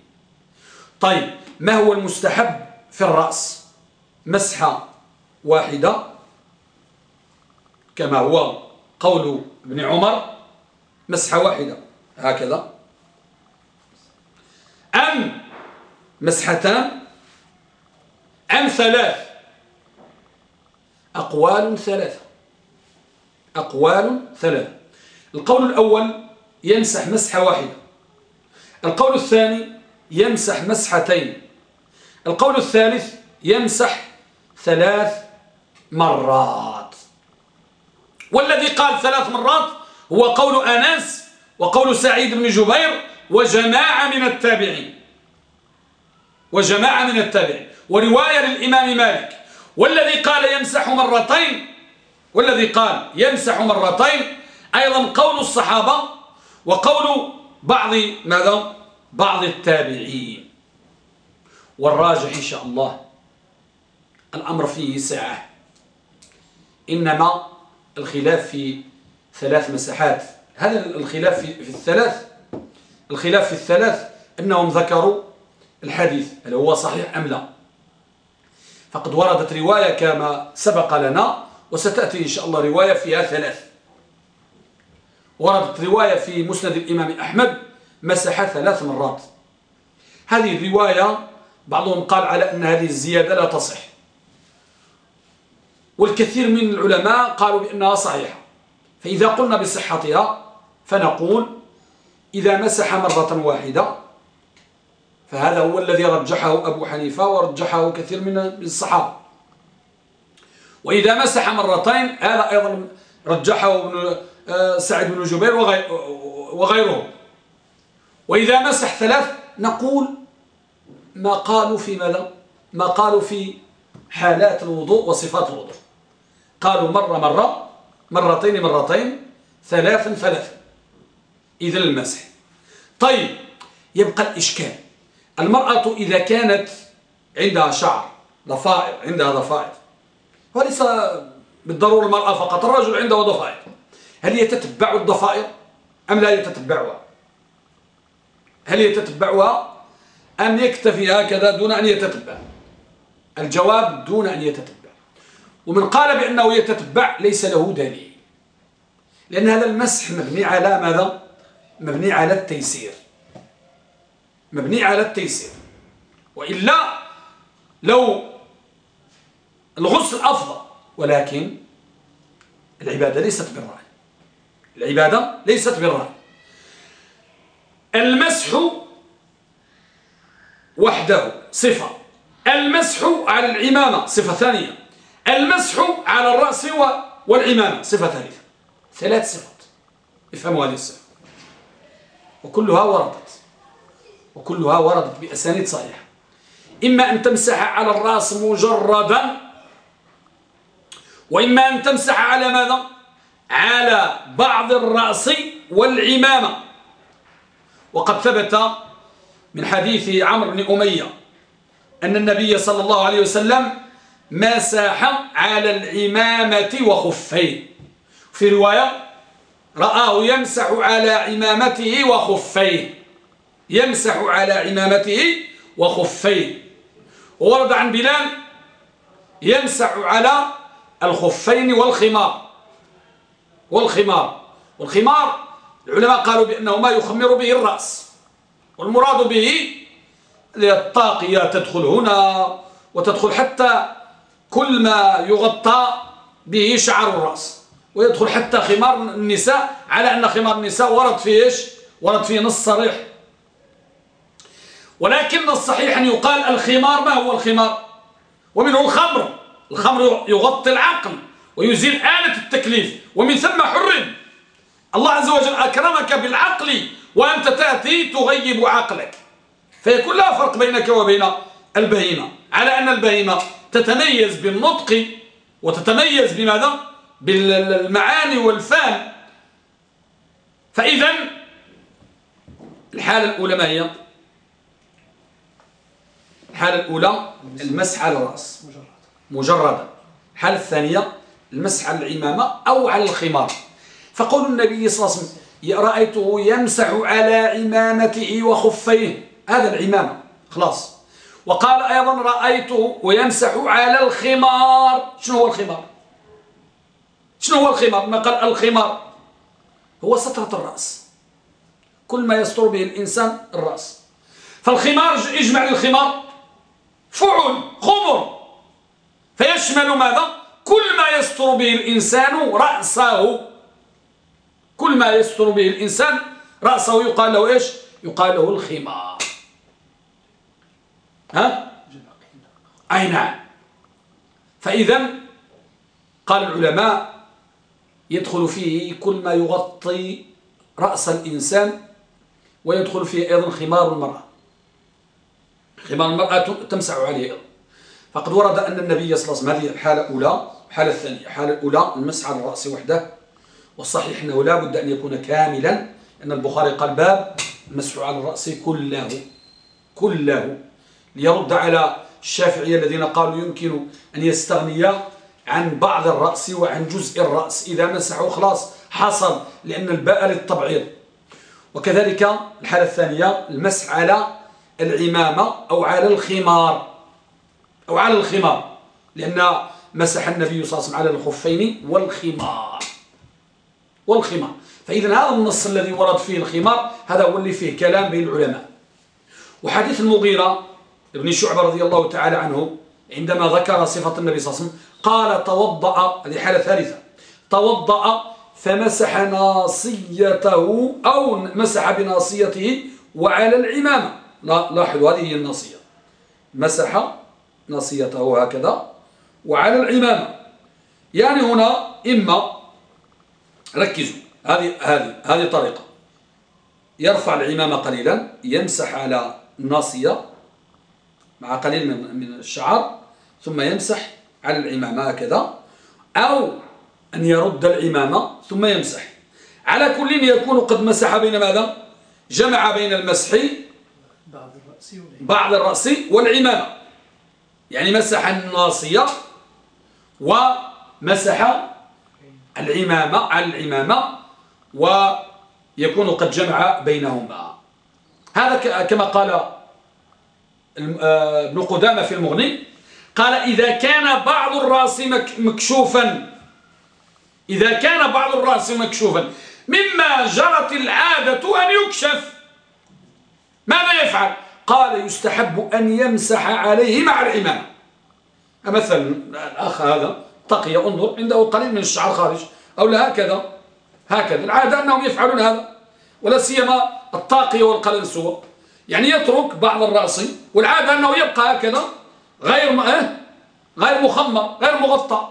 طيب ما هو المستحب في الرأس. مسحة واحدة. كما هو قول ابن عمر مسحة واحدة. هكذا. أم مسحتان. أم ثلاث. أقوال ثلاثة. أقوال ثلاثة. القول الأول يمسح مسحة واحدة. القول الثاني يمسح مسحتين. القول الثالث يمسح ثلاث مرات. والذي قال ثلاث مرات هو قول أنس وقول سعيد بن جبير وجماعة من التابعين. وجماعة من التابعين. ورواية للإمام مالك. والذي قال يمسح مرتين والذي قال يمسح مرتين أيضا قول الصحابة وقول بعض ماذا؟ بعض التابعين. والراجح إن شاء الله. الأمر فيه ساعة. إنما الخلاف في ثلاث مساحات. هذا الخلاف في, الثلاث؟ الخلاف في الثلاث أنهم ذكروا الحديث هل هو صحيح أم لا؟ فقد وردت رواية كما سبق لنا وستأتي إن شاء الله رواية فيها ثلاث. وردت رواية في مسند الإمام أحمد مسح ثلاث مرات. هذه الرواية بعضهم قال على أن هذه الزيادة لا تصح. والكثير من العلماء قالوا بأنها صحيحة. فإذا قلنا بصحتها فنقول إذا مسح مرة واحدة فهذا هو الذي رجحه أبو حنيفة ورجحه كثير من الصحابة. وإذا مسح مرتين هذا أيضا رجحه آه، سعد بن جبير وغيره وإذا مسح ثلاث نقول ما قالوا في ماذا ما قالوا في حالات الوضوء وصفات الوضوء. قالوا مرة مرة مرتين مرتين ثلاثا ثلاثا إذا المسح طيب يبقى الإشكال. المرأة إذا كانت عندها شعر ضفائر عندها ضفائر. وليس بالضرورة المرأة فقط الرجل عنده ضفائر. هل يتتبع الضفائر أم لا يتتبعها؟ هل يتتبعها؟ أم يكتفي هكذا دون أن يتتبع. الجواب دون أن يتتبع. ومن قال بأنه يتتبع ليس له دليل. لأن هذا المسح مبني على ماذا؟ مبني على التيسير. مبني على التيسير. وإلا لو الغسل أفضل ولكن العبادة ليست بالرأي. العبادة ليست بالرأي. المسح وحده صفة. المسح على العمامة صفة ثانية. المسح على الرأس والعمامة صفة ثالثة. ثلاث صفات. افهموا هذه الصفة. وكلها وردت. وكلها وردت بأسانيد صحيحة. إما أن تمسح على الرأس مجردا وإما أن تمسح على ماذا؟ على بعض الرأس والعمامة. وقد ثبت من حديث عمرو بن أمية أن النبي صلى الله عليه وسلم مسح على العمامة وخفيه. في رواية رآه يمسح على عمامته وخفيه. يمسح على عمامته وخفيه. وورد عن بلال يمسح على الخفين والخمار. والخمار. والخمار العلماء قالوا بأنه ما يخمر به الرأس. والمراد به الطاقية تدخل هنا وتدخل حتى كل ما يغطى به شعر الرأس ويدخل حتى خمار النساء على أن خمار النساء ورد فيه إيش؟ ورد فيه نص صريح. ولكن الصحيح أن يقال الخمار ما هو الخمار؟ ومنه الخمر. الخمر يغطي العقل ويزيل آلة التكليف. ومن ثم حرم. الله عز وجل أكرمك بالعقل وأنت تأتي تغيب عقلك. فيكون لا فرق بينك وبين البهيمة. على أن البهيمة تتميز بالنطق وتتميز بماذا؟ بالمعاني والفهم. فإذا الحالة الأولى ما هي؟ الحالة الأولى المسح على الرأس. مجردا الحالة الثانية المسح على العمامة أو على الخمار. فقول النبي صلى الله عليه وسلم رأيته يمسح على عمامته وخفيه. هذا العمامة. خلاص. وقال أيضا رأيته ويمسح على الخمار. شنو هو الخمار؟ شنو هو الخمار؟ ما قال الخمار. هو سترة الرأس. كل ما يستر به الإنسان الرأس. فالخمار يجمع للخمار فعل خمر. فيشمل ماذا؟ كل ما يستر به الإنسان رأسه. كل ما يستر به الإنسان رأسه يقال له إيش؟ يقال له الخمار. ها؟ أي نعم. فإذا قال العلماء يدخل فيه كل ما يغطي رأس الإنسان ويدخل فيه أيضا خمار المرأة. خمار المرأة تمسح عليه أيضا. فقد ورد أن النبي صلى الله عليه وسلم هذه الحالة الأولى الحالة الثانية الحالة الأولى المسح على الرأس وحدة والصحيح أنه لا بد أن يكون كاملا أن البخاري قال باب المسح على الرأس كله كله ليرد على الشافعية الذين قالوا يمكن أن يستغني عن بعض الرأس وعن جزء الرأس إذا مسحوا خلاص حصل لأن الباء للتبعيض. وكذلك الحالة الثانية المسح على العمامة أو على الخمار أو على الخمار لأن مسح النبي صلى الله عليه وسلم على الخفين والخمار. والخمار. فإذا هذا النص الذي ورد فيه الخمار هذا هو اللي فيه كلام بين العلماء. وحديث المغيرة ابن شعبة رضي الله تعالى عنه عندما ذكر صفة النبي صلى الله عليه وسلم قال توضأ هذه حالة ثالثة. توضأ فمسح ناصيته أو مسح بناصيته وعلى العمامة. لاحظوا هذه هي الناصية. مسح ناصيته هكذا وعلى العمامة. يعني هنا إما ركزوا. هذه هذه هذه طريقة. يرفع العمامة قليلا يمسح على الناصية مع قليل من من الشعر ثم يمسح على العمامة هكذا أو أن يرد العمامة ثم يمسح. على كل يكون قد مسح بين ماذا؟ جمع بين المسح بعض الرأس والعمامة. يعني مسح الناصية ومسح العمامة على العمامة ويكون قد جمع بينهما. هذا كما قال آه، ابن قدامة في المغني قال إذا كان بعض الرأس مكشوفا إذا كان بعض الرأس مكشوفا مما جرت العادة أن يكشف. ماذا يفعل؟ قال يستحب أن يمسح عليه مع العمامة. مثلا الأخ هذا. تقي انظر عنده قليل من الشعر خارج. أو لا هكذا. هكذا. العادة أنهم يفعلون هذا ولا سيما الطاقية والقلم السوء. يعني يترك بعض الرأس والعادة أنه يبقى هكذا غير إيه؟ غير مخمر غير مغطى.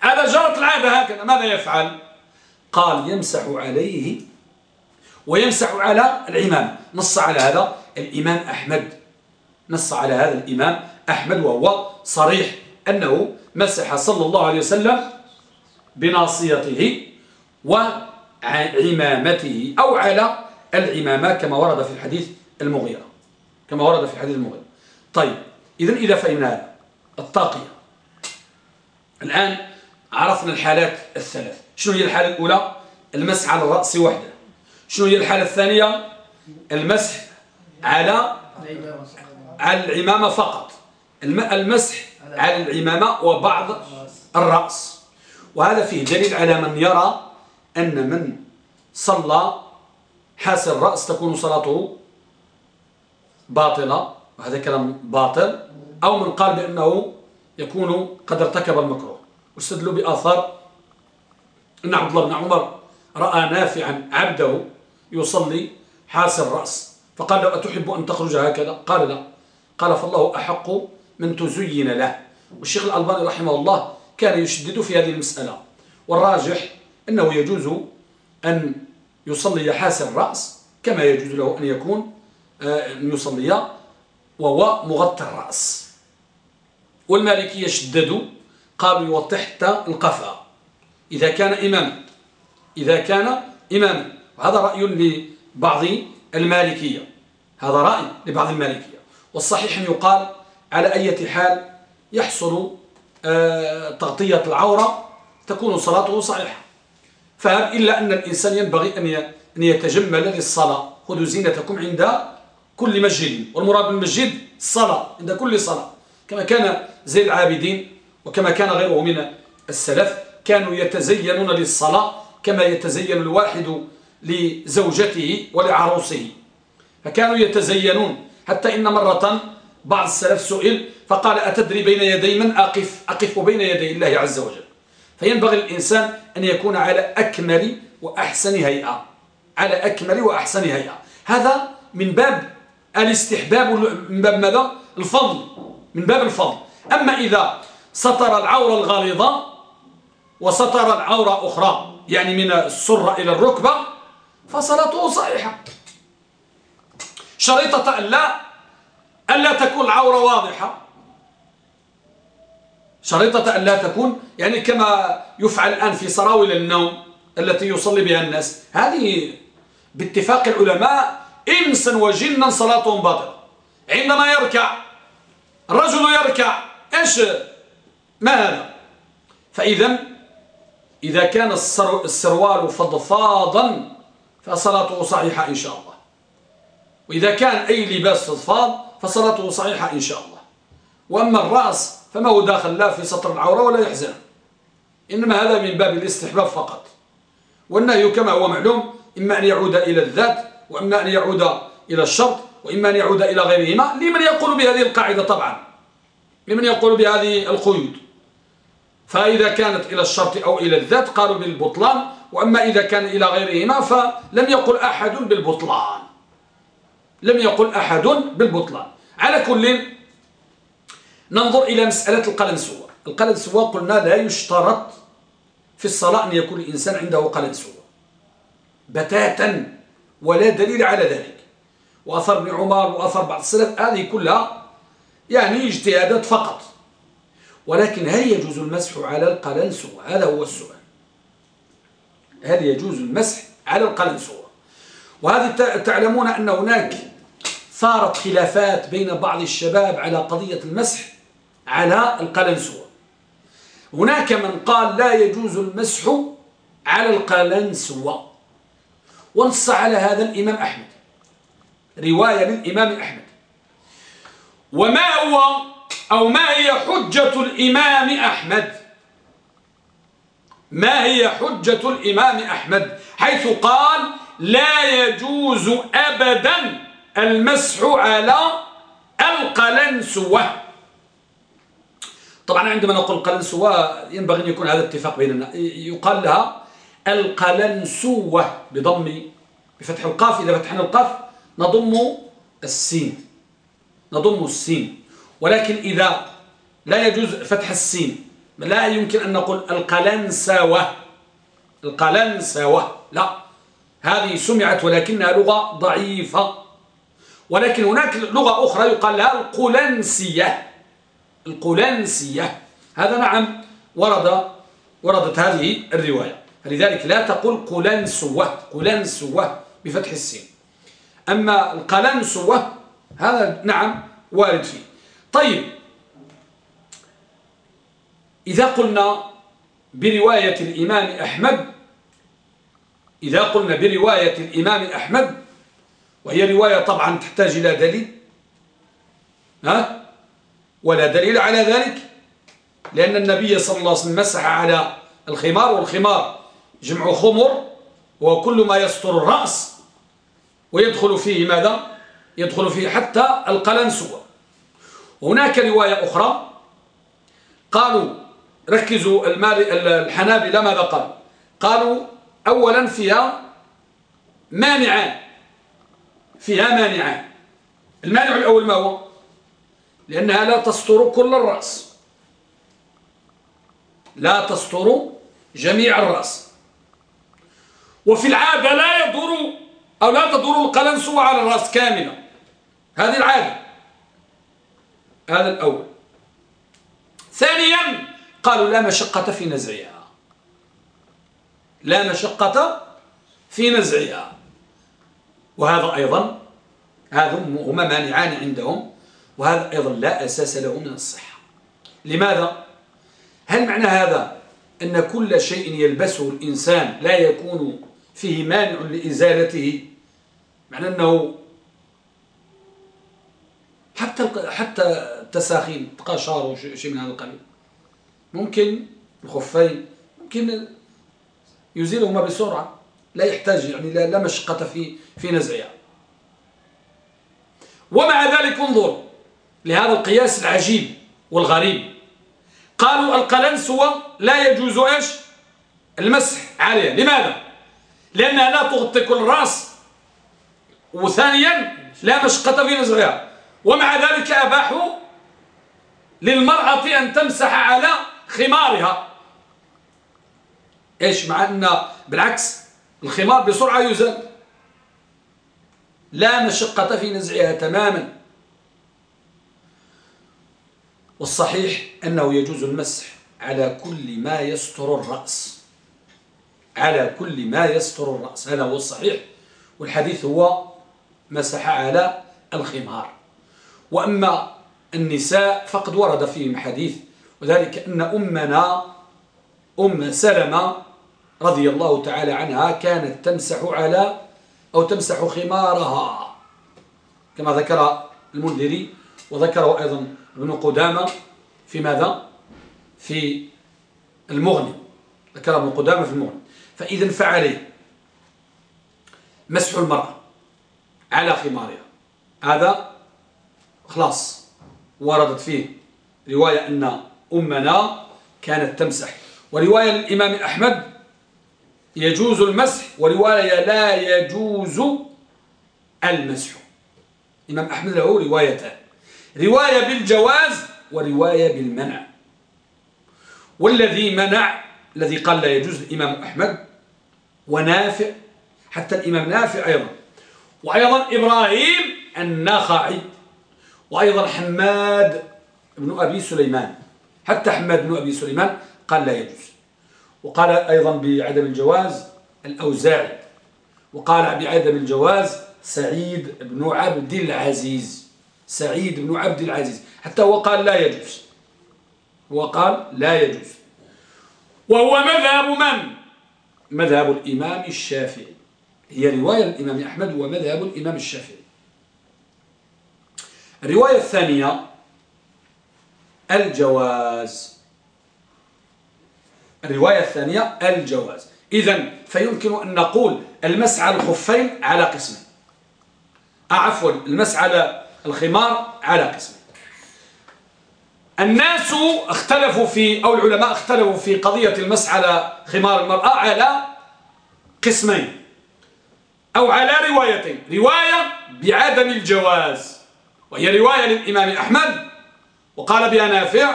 هذا جرت العادة هكذا. ماذا يفعل؟ قال يمسح عليه ويمسح على الإمام. نص على هذا الإمام أحمد. نص على هذا الإمام أحمد وهو صريح أنه مسح صلى الله عليه وسلم بناصيته وعمامته أو على العمامة كما ورد في الحديث المغيرة. كما ورد في الحديث المغيرة. طيب إذن إذا فهمنا هذا الطاقية؟ الآن عرفنا الحالات الثلاث. شنو هي الحالة الأولى؟ المسح على الرأس وحده. شنو هي الحالة الثانية؟ المسح على على العمامة فقط. المسح على العمامة وبعض الرأس. وهذا فيه دليل على من يرى أن من صلى حاس الرأس تكون صلاته باطلة وهذا كلام باطل أو من قال بأنه يكون قد ارتكب المكروه. واستدلوا بآثار. أن عبد الله بن عمر رأى نافعا عبده يصلي حاس الرأس فقال له أتحب أن تخرج هكذا؟ قال لا. قال فالله أحق من تزين له. والشيخ الألباني رحمه الله كان يشدد في هذه المسألة. والراجح أنه يجوز أن يصلي حاس الرأس كما يجوز له أن يكون آه، أن يصلي وهو مغطى الرأس. والمالكية شددوا قالوا يوطي حتى القفأ. إذا كان إماما إذا كان إماما. وهذا رأي لبعض المالكية. هذا رأي لبعض المالكية. والصحيح أن يقال على أي حال يحصل آه، تغطية العورة تكون صلاته صحيحة. فهم إلا أن الإنسان ينبغي أن يتجمل للصلاة خذوا زينتكم عند كل مسجد. والمراد بالمسجد الصلاة عند كل صلاة. كما كان زي العابدين وكما كان غيره من السلف كانوا يتزينون للصلاة كما يتزين الواحد لزوجته ولعروسه. فكانوا يتزينون حتى إن مرة بعض السلف سئل فقال أتدري بين يدي من أقف؟ أقف بين يدي الله عز وجل. فينبغي الإنسان أن يكون على أكمل وأحسن هيئة. على أكمل وأحسن هيئة. هذا من باب الاستحباب من باب ماذا؟ الفضل. من باب الفضل. أما إذا سطر العورة الغليظة وسطر العورة أخرى يعني من السرة إلى الركبة فصلاته صحيحة. شريطة أن لا ألا تكون العورة واضحة؟ شريطة أن لا تكون يعني كما يفعل الآن في سراول النوم التي يصلي بها الناس. هذه باتفاق العلماء إنسا وجنا صلاتهم باطلة. عندما يركع الرجل يركع إيش؟ ما هذا؟ فإذا إذا كان السروال فضفاضا فصلاته صحيحة إن شاء الله. وإذا كان أي لباس فضفاض فصلاته صحيحة إن شاء الله. وأما الرأس فما هو داخل لا في سطر العورة ولا يحزن. إنما هذا من باب الاستحباب فقط. والنهي كما هو معلوم إما أن يعود إلى الذات وإما أن يعود إلى الشرط وإما أن يعود إلى غيرهما لمن يقول بهذه القاعدة طبعا. لمن يقول بهذه القيود فإذا كانت إلى الشرط أو إلى الذات قالوا بالبطلان وأما إذا كان إلى غيرهما فلم يقل أحد بالبطلان. لم يقل أحد بالبطلان. على كل ننظر إلى مسألة القلنسوة القلنسوة قلنا لا يشترط في الصلاة أن يكون الإنسان عنده قلنسوة بتاتا ولا دليل على ذلك. وأثر ابن عمر وأثر بعض السلف هذه كلها يعني اجتهادات فقط. ولكن هل يجوز المسح على القلنسوة هذا هو السؤال. هل يجوز المسح على القلنسوة وهذه تعلمون أن هناك صارت خلافات بين بعض الشباب على قضية المسح على القلنسوة. هناك من قال لا يجوز المسح على القلنسوة. ونص على هذا الإمام أحمد. رواية للإمام أحمد. وما هو أو ما هي حجة الإمام أحمد؟ ما هي حجة الإمام أحمد؟ حيث قال لا يجوز أبدا المسح على القلنسوة. طبعا عندما نقول القلنسوة ينبغي أن يكون هذا اتفاق بيننا. يقال لها القلنسوة بضم بفتح القاف. إذا فتحنا القاف نضم السين. نضم السين. ولكن إذا لا يجوز فتح السين لا يمكن أن نقول القلنسوة. القلنسوة. لا. هذه سمعت ولكنها لغة ضعيفة. ولكن هناك لغة أخرى يقال لها القلنسية القلنسية هذا نعم ورد وردت هذه الرواية. فلذلك لا تقول قلنسوة قلنسوة بفتح السين. أما القلنسوة هذا نعم وارد فيه. طيب. إذا قلنا برواية الإمام أحمد إذا قلنا برواية الإمام أحمد وهي رواية طبعا تحتاج إلى دليل ها؟ ولا دليل على ذلك؟ لأن النبي صلى الله عليه وسلم مسح على الخمار والخمار جمع خمر وكل ما يستر الرأس ويدخل فيه ماذا؟ يدخل فيه حتى القلنسوة هناك رواية أخرى قالوا ركزوا الحنابلة ماذا قالوا قالوا أولا فيها مانعان. فيها مانعان. المانع الأول ما هو؟ لأنها لا تستر كل الرأس. لا تستر جميع الرأس. وفي العادة لا يدور أو لا تدور القلنسوة على الرأس كاملة. هذه العادة. هذا الأول. ثانيا قالوا لا مشقة في نزعها. لا مشقة في نزعها وهذا أيضا هذا هما مانعان عندهم وهذا أيضا لا أساس له من الصحة. لماذا؟ هل معنى هذا أن كل شيء يلبسه الإنسان لا يكون فيه مانع لإزالته؟ معنى أنه حتى حتى التساخين القشار وشيء من هذا القبيل. ممكن الخفين ممكن يزيلهما بسرعة لا يحتاج يعني لا مشقة في في نزعها. ومع ذلك انظر لهذا القياس العجيب والغريب. قالوا القلنسوة لا يجوز إيش؟ المسح عليها لماذا؟ لأنها لا تغطي كل رأس وثانيا لا مشقة في نزعها. ومع ذلك أباحوا للمرأة أن تمسح على خمارها. إيش مع أن بالعكس الخمار بسرعة يزال لا مشقة في نزعها تماما. والصحيح أنه يجوز المسح على كل ما يستر الرأس. على كل ما يستر الرأس. هذا هو الصحيح. والحديث هو مسح على الخمار. وأما النساء فقد ورد فيهم حديث. وذلك أن أمنا أم سلمة رضي الله تعالى عنها كانت تمسح على أو تمسح خمارها. كما ذكر المنذري وذكره أيضا ابن قدامة في ماذا؟ في المغني. ذكر ابن قدامة في المغني. فإذا فعليه مسح المرأة على خمارها. هذا خلاص وردت فيه رواية أن أمنا كانت تمسح. ورواية للإمام أحمد يجوز المسح ورواية لا يجوز المسح. الإمام أحمد له روايتان رواية بالجواز ورواية بالمنع. والذي منع الذي قال لا يجوز الإمام أحمد ونافع حتى الإمام نافع أيضا. وأيضا إبراهيم النخعي. وأيضا حماد بن أبي سليمان. حتى حماد بن أبي سليمان قال لا يجوز. وقال أيضا بعدم الجواز الأوزاعي وقال بعدم الجواز سعيد بن عبد العزيز سعيد بن عبد العزيز حتى هو قال لا يجوز هو قال لا يجوز. وهو مذهب من؟ مذهب الإمام الشافعي. هي رواية الإمام أحمد ومذهب الإمام الشافعي. الرواية الثانية الجواز. الرواية الثانية الجواز. إذا فيمكن أن نقول المس على الخفين على قسمين. عفوا المس على الخمار على قسمين. الناس اختلفوا في أو العلماء اختلفوا في قضية المس على خمار المرأة على قسمين. أو على روايتين. رواية بعدم الجواز وهي رواية للإمام أحمد وقال بها نافع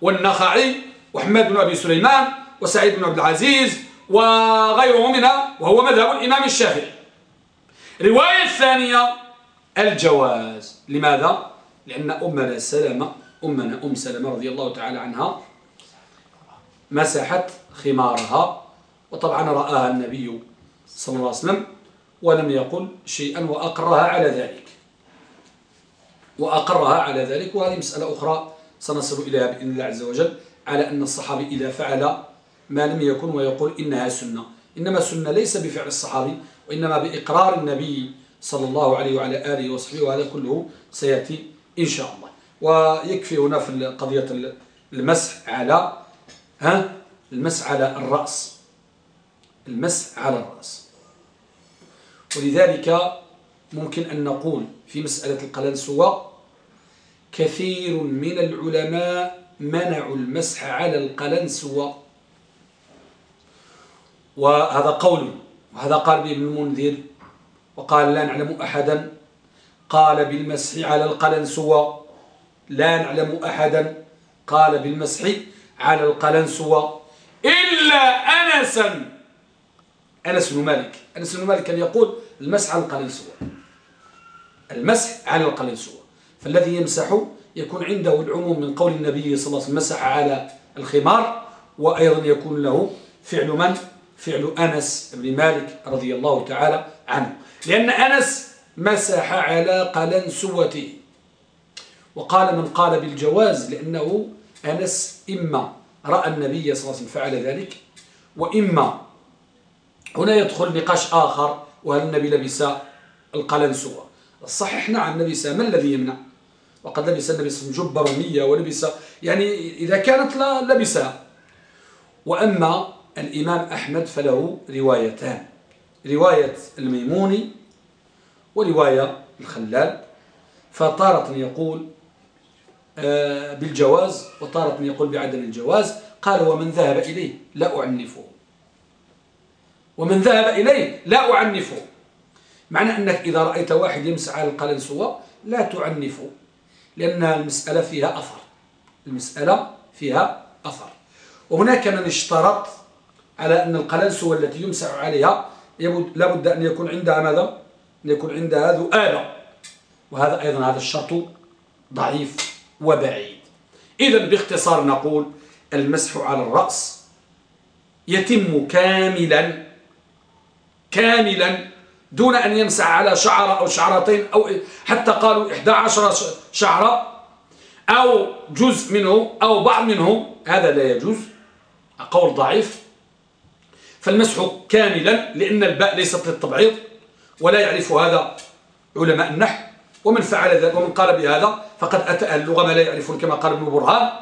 والنخعي وحماد بن أبي سليمان وسعيد بن عبد العزيز وغيره منها وهو مذهب الإمام الشافعي. رواية الثانية الجواز. لماذا؟ لأن أمنا سلمة أمنا أم سلمة رضي الله تعالى عنها مسحت خمارها وطبعا رآها النبي صلى الله عليه وسلم ولم يقل شيئا وأقرها على ذلك. وأقرها على ذلك وهذه مسألة أخرى سنصل إليها بإذن الله عز وجل على أن الصحابي إذا فعل ما لم يكن ويقول إنها سنة. إنما سنة ليس بفعل الصحابي وإنما بإقرار النبي صلى الله عليه وعلى آله وصحبه وهذا كله سيأتي إن شاء الله. ويكفي هنا في قضية المسح على ها؟ المسح على الرأس. المسح على الرأس. ولذلك ممكن أن نقول في مسألة القلنسوة كثير من العلماء منعوا المسح على القلنسوة وهذا قول وهذا قال به ابن المنذر وقال لا نعلم أحدا. قال بالمسح على القلنسوة لا نعلم أحدا. قال بالمسح على القلنسوة إلا أنسا. أنس بن مالك. أنس بن مالك كان يقول المسح على القلنسوة المسح على القلنسوة فالذي يمسح يكون عنده العموم من قول النبي صلى الله عليه وسلم مسح على الخمار وأيضا يكون له فعل من؟ فعل أنس بن مالك رضي الله تعالى عنه. لأن أنس مسح على قلنسوته وقال من قال بالجواز لأنه أنس إما رأى النبي صلى الله عليه وسلم فعل ذلك وإما هنا يدخل نقاش آخر وهل النبي لبس القلنسوة الصحيح نعم لبس. ما الذي يمنع؟ وقد لبس النبي صلى الله عليه وسلم جبة رومية ولبس. يعني إذا كانت لبسها وأما الإمام أحمد فله روايتان رواية الميموني ورواية الخلال. فتارة يقول آه، بالجواز وتارة يقول بعدم الجواز قال ومن ذهب إليه لا أعنفه. ومن ذهب إليه لا أعنفه. معنى أنك إذا رأيت واحد يمسح على القلنسوة لا تعنفه لأن المسألة فيها أثر المسألة فيها أثر. وهناك من اشترط على أن القلنسوة التي يمسح عليها لابد أن يكون عندها ماذا؟ أن يكون عندها ذؤابة وهذا أيضا هذا الشرط ضعيف وبعيد. إذا باختصار نقول المسح على الرأس يتم كاملا كاملا دون أن يمسح على شعرة أو شعرتين أو حتى قالوا 11 شعرة أو جزء منه أو بعض منه. هذا لا يجوز. قول ضعيف. فالمسح كاملا لأن الباء ليست للتبعيض ولا يعرف هذا علماء النحو. ومن فعل ذلك ومن قال بهذا فقد أتى اللغة ما لا يعرفون كما قال ابن برهان.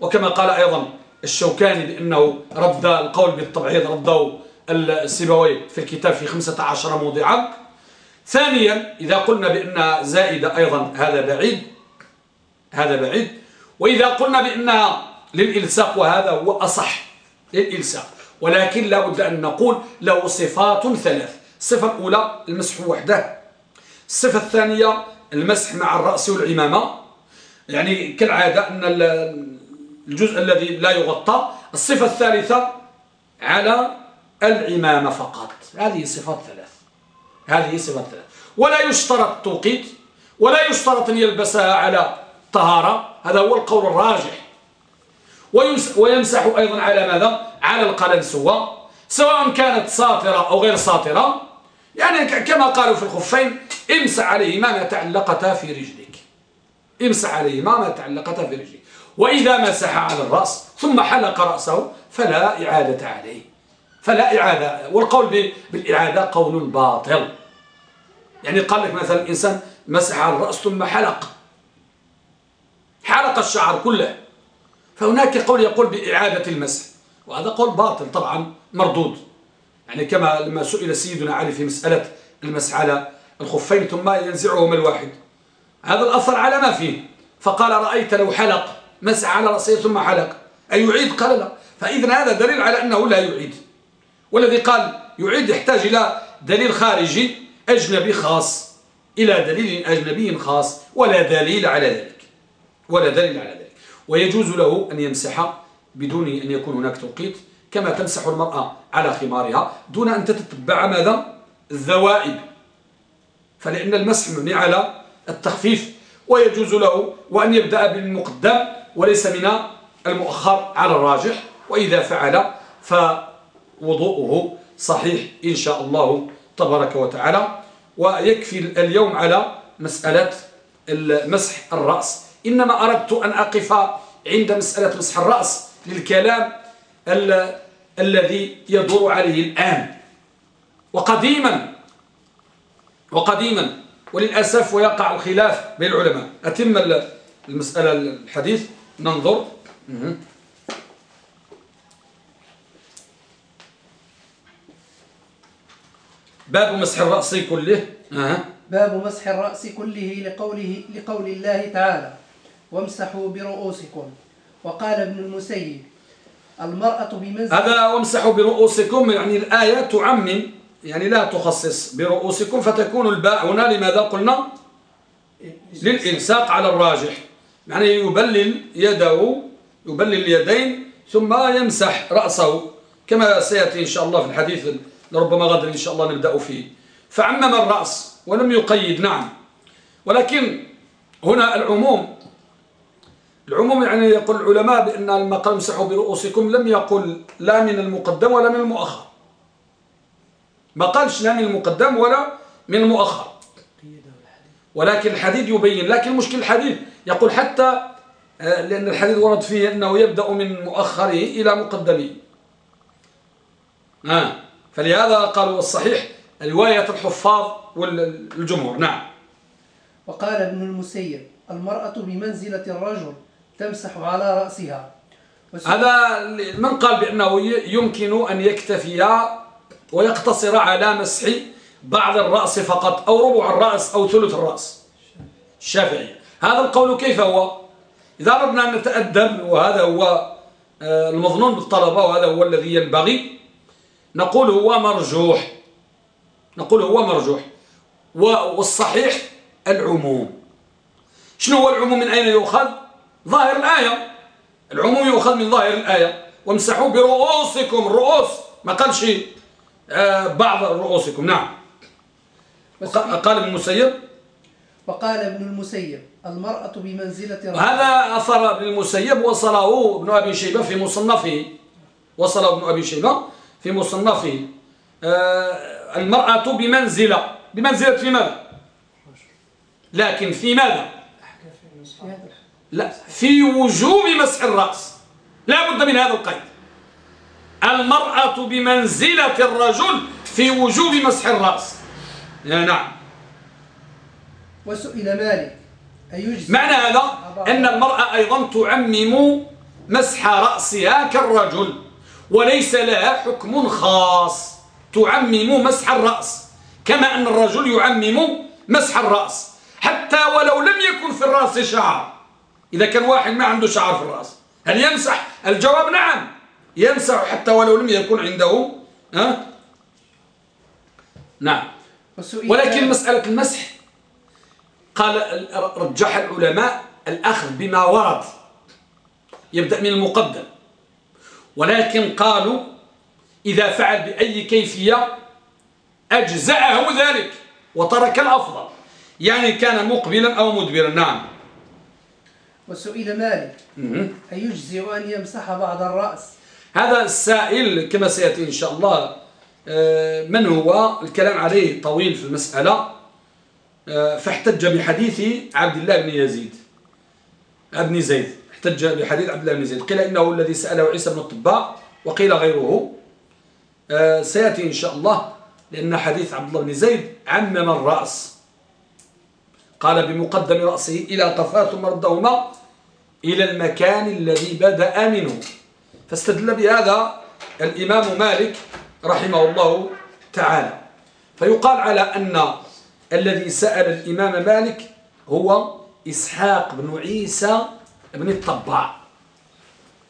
وكما قال أيضا الشوكاني بأنه رد القول بالتبعيض رده السيبوي في الكتاب في 15 موضعا. ثانيا إذا قلنا بأنها زائدة أيضا هذا بعيد هذا بعيد. وإذا قلنا بأنها للإلساق وهذا هو أصح للإلساق. ولكن لا بد أن نقول له صفات ثلاث. الصفة الأولى المسح وحده. الصفة الثانية المسح مع الرأس والعمامة. يعني كالعادة أن الجزء الذي لا يغطى. الصفة الثالثة على العمامة فقط. هذه صفات ثلاث. هذه صفات ثلاث. ولا يشترط توقيت ولا يشترط أن يلبسها على طهارة. هذا هو القول الراجح. ويمسح أيضا على ماذا؟ على القلنسوة سواء كانت ساطرة أو غير ساطرة. يعني كما قالوا في الخفين امسح عليهما ما تعلقتا في رجلك. امسح عليهما ما تعلقتا في رجلك. وإذا مسح على الرأس ثم حلق رأسه فلا إعادة عليه. فلا إعادة. والقول بالإعادة قول باطل. يعني قال لك مثلا الإنسان مسح على الرأس ثم حلق. حلق الشعر كله. فهناك قول يقول بإعادة المسح. وهذا قول باطل طبعا مردود. يعني كما لما سئل سيدنا علي في مسألة المسح على الخفين ثم ينزعهما الواحد. هذا الأثر على ما فيه؟ فقال رأيت لو حلق مسح على رأسه ثم حلق. أي يعيد قال لا. فإذا هذا دليل على أنه لا يعيد. والذي قال يعيد يحتاج إلى دليل خارجي أجنبي خاص. إلى دليل أجنبي خاص ولا دليل على ذلك. ولا دليل على ذلك. ويجوز له أن يمسح بدون أن يكون هناك توقيت كما تمسح المرأة على خمارها دون أن تتبع ماذا؟ الذوائب. فلأن المسح مبني على التخفيف ويجوز له وأن يبدأ بالمقدم وليس من المؤخر على الراجح وإذا فعل فوضوءه صحيح إن شاء الله تبارك وتعالى. ويكفي اليوم على مسألة مسح الرأس. إنما أردت أن أقف عند مسألة مسح الرأس. للكلام الذي يدور عليه الآن. وقديما وقديما وللأسف ويقع الخلاف بين العلماء. أتم المسألة الحديث؟ ننظر. باب مسح الرأس كله. أه. باب مسح الرأس كله لقوله لقول الله تعالى وامسحوا برؤوسكم وقال ابن المسيب المرأة بمنزل هذا وامسحوا برؤوسكم يعني الآية تعمم يعني لا تخصص برؤوسكم فتكون الباء هنا لماذا قلنا؟ للإلساق على الراجح. يعني يبلل يده يبلل اليدين ثم يمسح رأسه كما سيأتي إن شاء الله في الحديث لربما غدا إن شاء الله نبدأ فيه. فعمم الرأس ولم يقيد نعم. ولكن هنا العموم العموم يعني يقول العلماء بأن لما قال امسحوا برؤوسكم لم يقل لا من المقدم ولا من المؤخر. ما قالش لا من المقدم ولا من المؤخر. ولكن الحديث يبين لكن مشكل الحديث يقول حتى آه، لأن الحديث ورد فيه أنه يبدأ من مؤخره إلى مقدمه. آه فلهذا قالوا الصحيح رواية الحفاظ والجمهور. نعم. وقال ابن المسيب المرأة بمنزلة الرجل تمسح على رأسها. هذا من قال بأنه يمكن أن يكتفي ويقتصر على مسح بعض الرأس فقط أو ربع الرأس أو ثلث الرأس. الشافعي. هذا القول كيف هو؟ إذا أردنا أن نتأدب وهذا هو آه، المظنون بالطلبة وهذا هو الذي ينبغي نقول هو مرجوح. نقول هو مرجوح. والصحيح العموم. شنو هو العموم؟ من أين يؤخذ؟ ظاهر الآية. العموم يؤخذ من ظاهر الآية. وامسحوا برؤوسكم. الرؤوس ما قالش آه، بعض رؤوسكم. نعم. قال ابن المسيب. وقال ابن المسيب المرأة بمنزلة هذا أثر ابن المسيب وصله ابن أبي شيبة في مصنفه. وصله ابن أبي شيبة في مصنفه. آه، المرأة بمنزلة. بمنزلة في ماذا؟ لكن في ماذا؟ لا في وجوب مسح الرأس. لا بد من هذا القيد. المرأة بمنزلة الرجل في وجوب مسح الرأس. نعم. وسئل مالك أيجزي؟ معنى هذا أن المرأة أيضا تعمم مسح رأسها كالرجل وليس لها حكم خاص تعمم مسح الرأس كما أن الرجل يعمم مسح الرأس. حتى ولو لم يكن في الرأس شعر. إذا كان واحد ما عنده شعر في الرأس هل يمسح؟ الجواب نعم يمسح حتى ولو لم يكن عنده ها؟ نعم. ولكن مسألة المسح قال رجح العلماء الأخذ بما ورد يبدأ من المقدم. ولكن قالوا إذا فعل بأي كيفية أجزأه ذلك وترك الأفضل يعني كان مقبلا أو مدبرا. نعم. وسئل مالك. أيجزئ أن يمسح بعض الرأس. هذا السائل كما سيأتي إن شاء الله آه، من هو؟ الكلام عليه طويل في المسألة. آه، فاحتج بحديث عبد الله بن يزيد. ابن زيد. احتج بحديث عبد الله بن زيد. قيل إنه الذي سأله عيسى بن الطباء وقيل غيره. آه، سيأتي إن شاء الله لأن حديث عبد الله بن زيد عمم الرأس. قال بمقدم رأسه إلى قفاه ثم ردهما إلى المكان الذي بدأ منه. فاستدل بهذا الإمام مالك رحمه الله تعالى. فيقال على أن الذي سأل الإمام مالك هو إسحاق بن عيسى بن الطباع.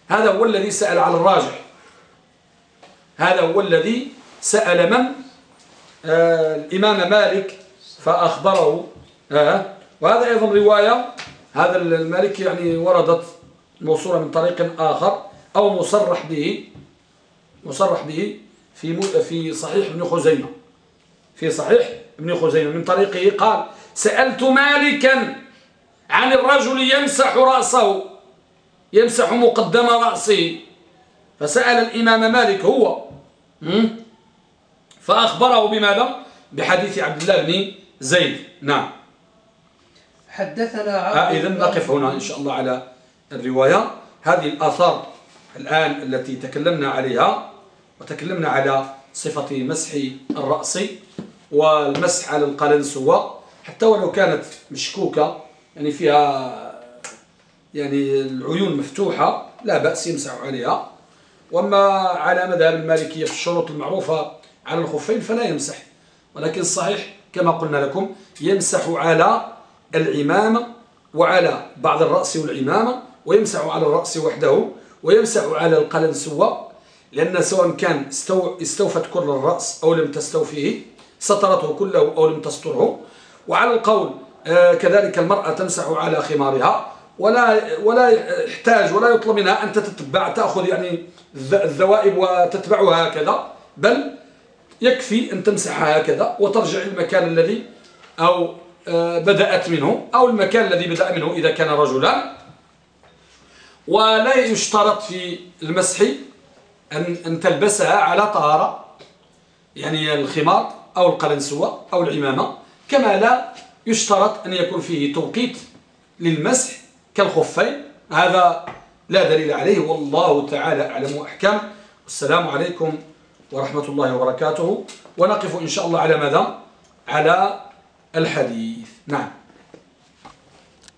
هذا هو الذي سأل على الراجح. هذا هو الذي سأل من؟ آه الإمام مالك فأخبره. آه وهذا أيضا رواية هذا المالك يعني وردت موصولة من طريق آخر أو مصرح به مصرح به في في صحيح ابن خزيمة. في صحيح ابن خزيمة. من طريقه قال سألت مالكا عن الرجل يمسح رأسه يمسح مقدم رأسه. فسأل الإمام مالك هو فأخبره بماذا؟ بحديث عبد الله بن زيد. نعم. حدثنا عبد آه إذن نقف هنا إن شاء الله على الرواية. هذه الآثار الآن التي تكلمنا عليها وتكلمنا على صفة مسح الرأس والمسح على القلنسوة حتى ولو كانت مشكوكة يعني فيها يعني العيون مفتوحة لا بأس يمسح عليها. وأما على مذهب المالكية في الشروط المعروفة على الخفين فلا يمسح. ولكن الصحيح كما قلنا لكم يمسح على العمامة وعلى بعض الرأس والعمامة ويمسح على الرأس وحده ويمسح على القلنسوة لأن سواء كان استوفت كل الرأس أو لم تستوفيه سترته كله أو لم تستره وعلى القول آه، كذلك المرأة تمسح على خمارها ولا ولا يحتاج ولا يطلب منها أن تتبع تأخذ يعني الذوائب وتتبعها هكذا بل يكفي أن تمسحها هكذا وترجع المكان الذي أو بدأت منه أو المكان الذي بدأ منه إذا كان رجلا. ولا يشترط في المسح أن, أن تلبسها على طهارة يعني الخمار أو القلنسوة أو العمامة. كما لا يشترط أن يكون فيه توقيت للمسح كالخفين. هذا لا دليل عليه والله تعالى أعلم وأحكم. والسلام عليكم ورحمة الله وبركاته. ونقف إن شاء الله على ماذا؟ على الحديث. نعم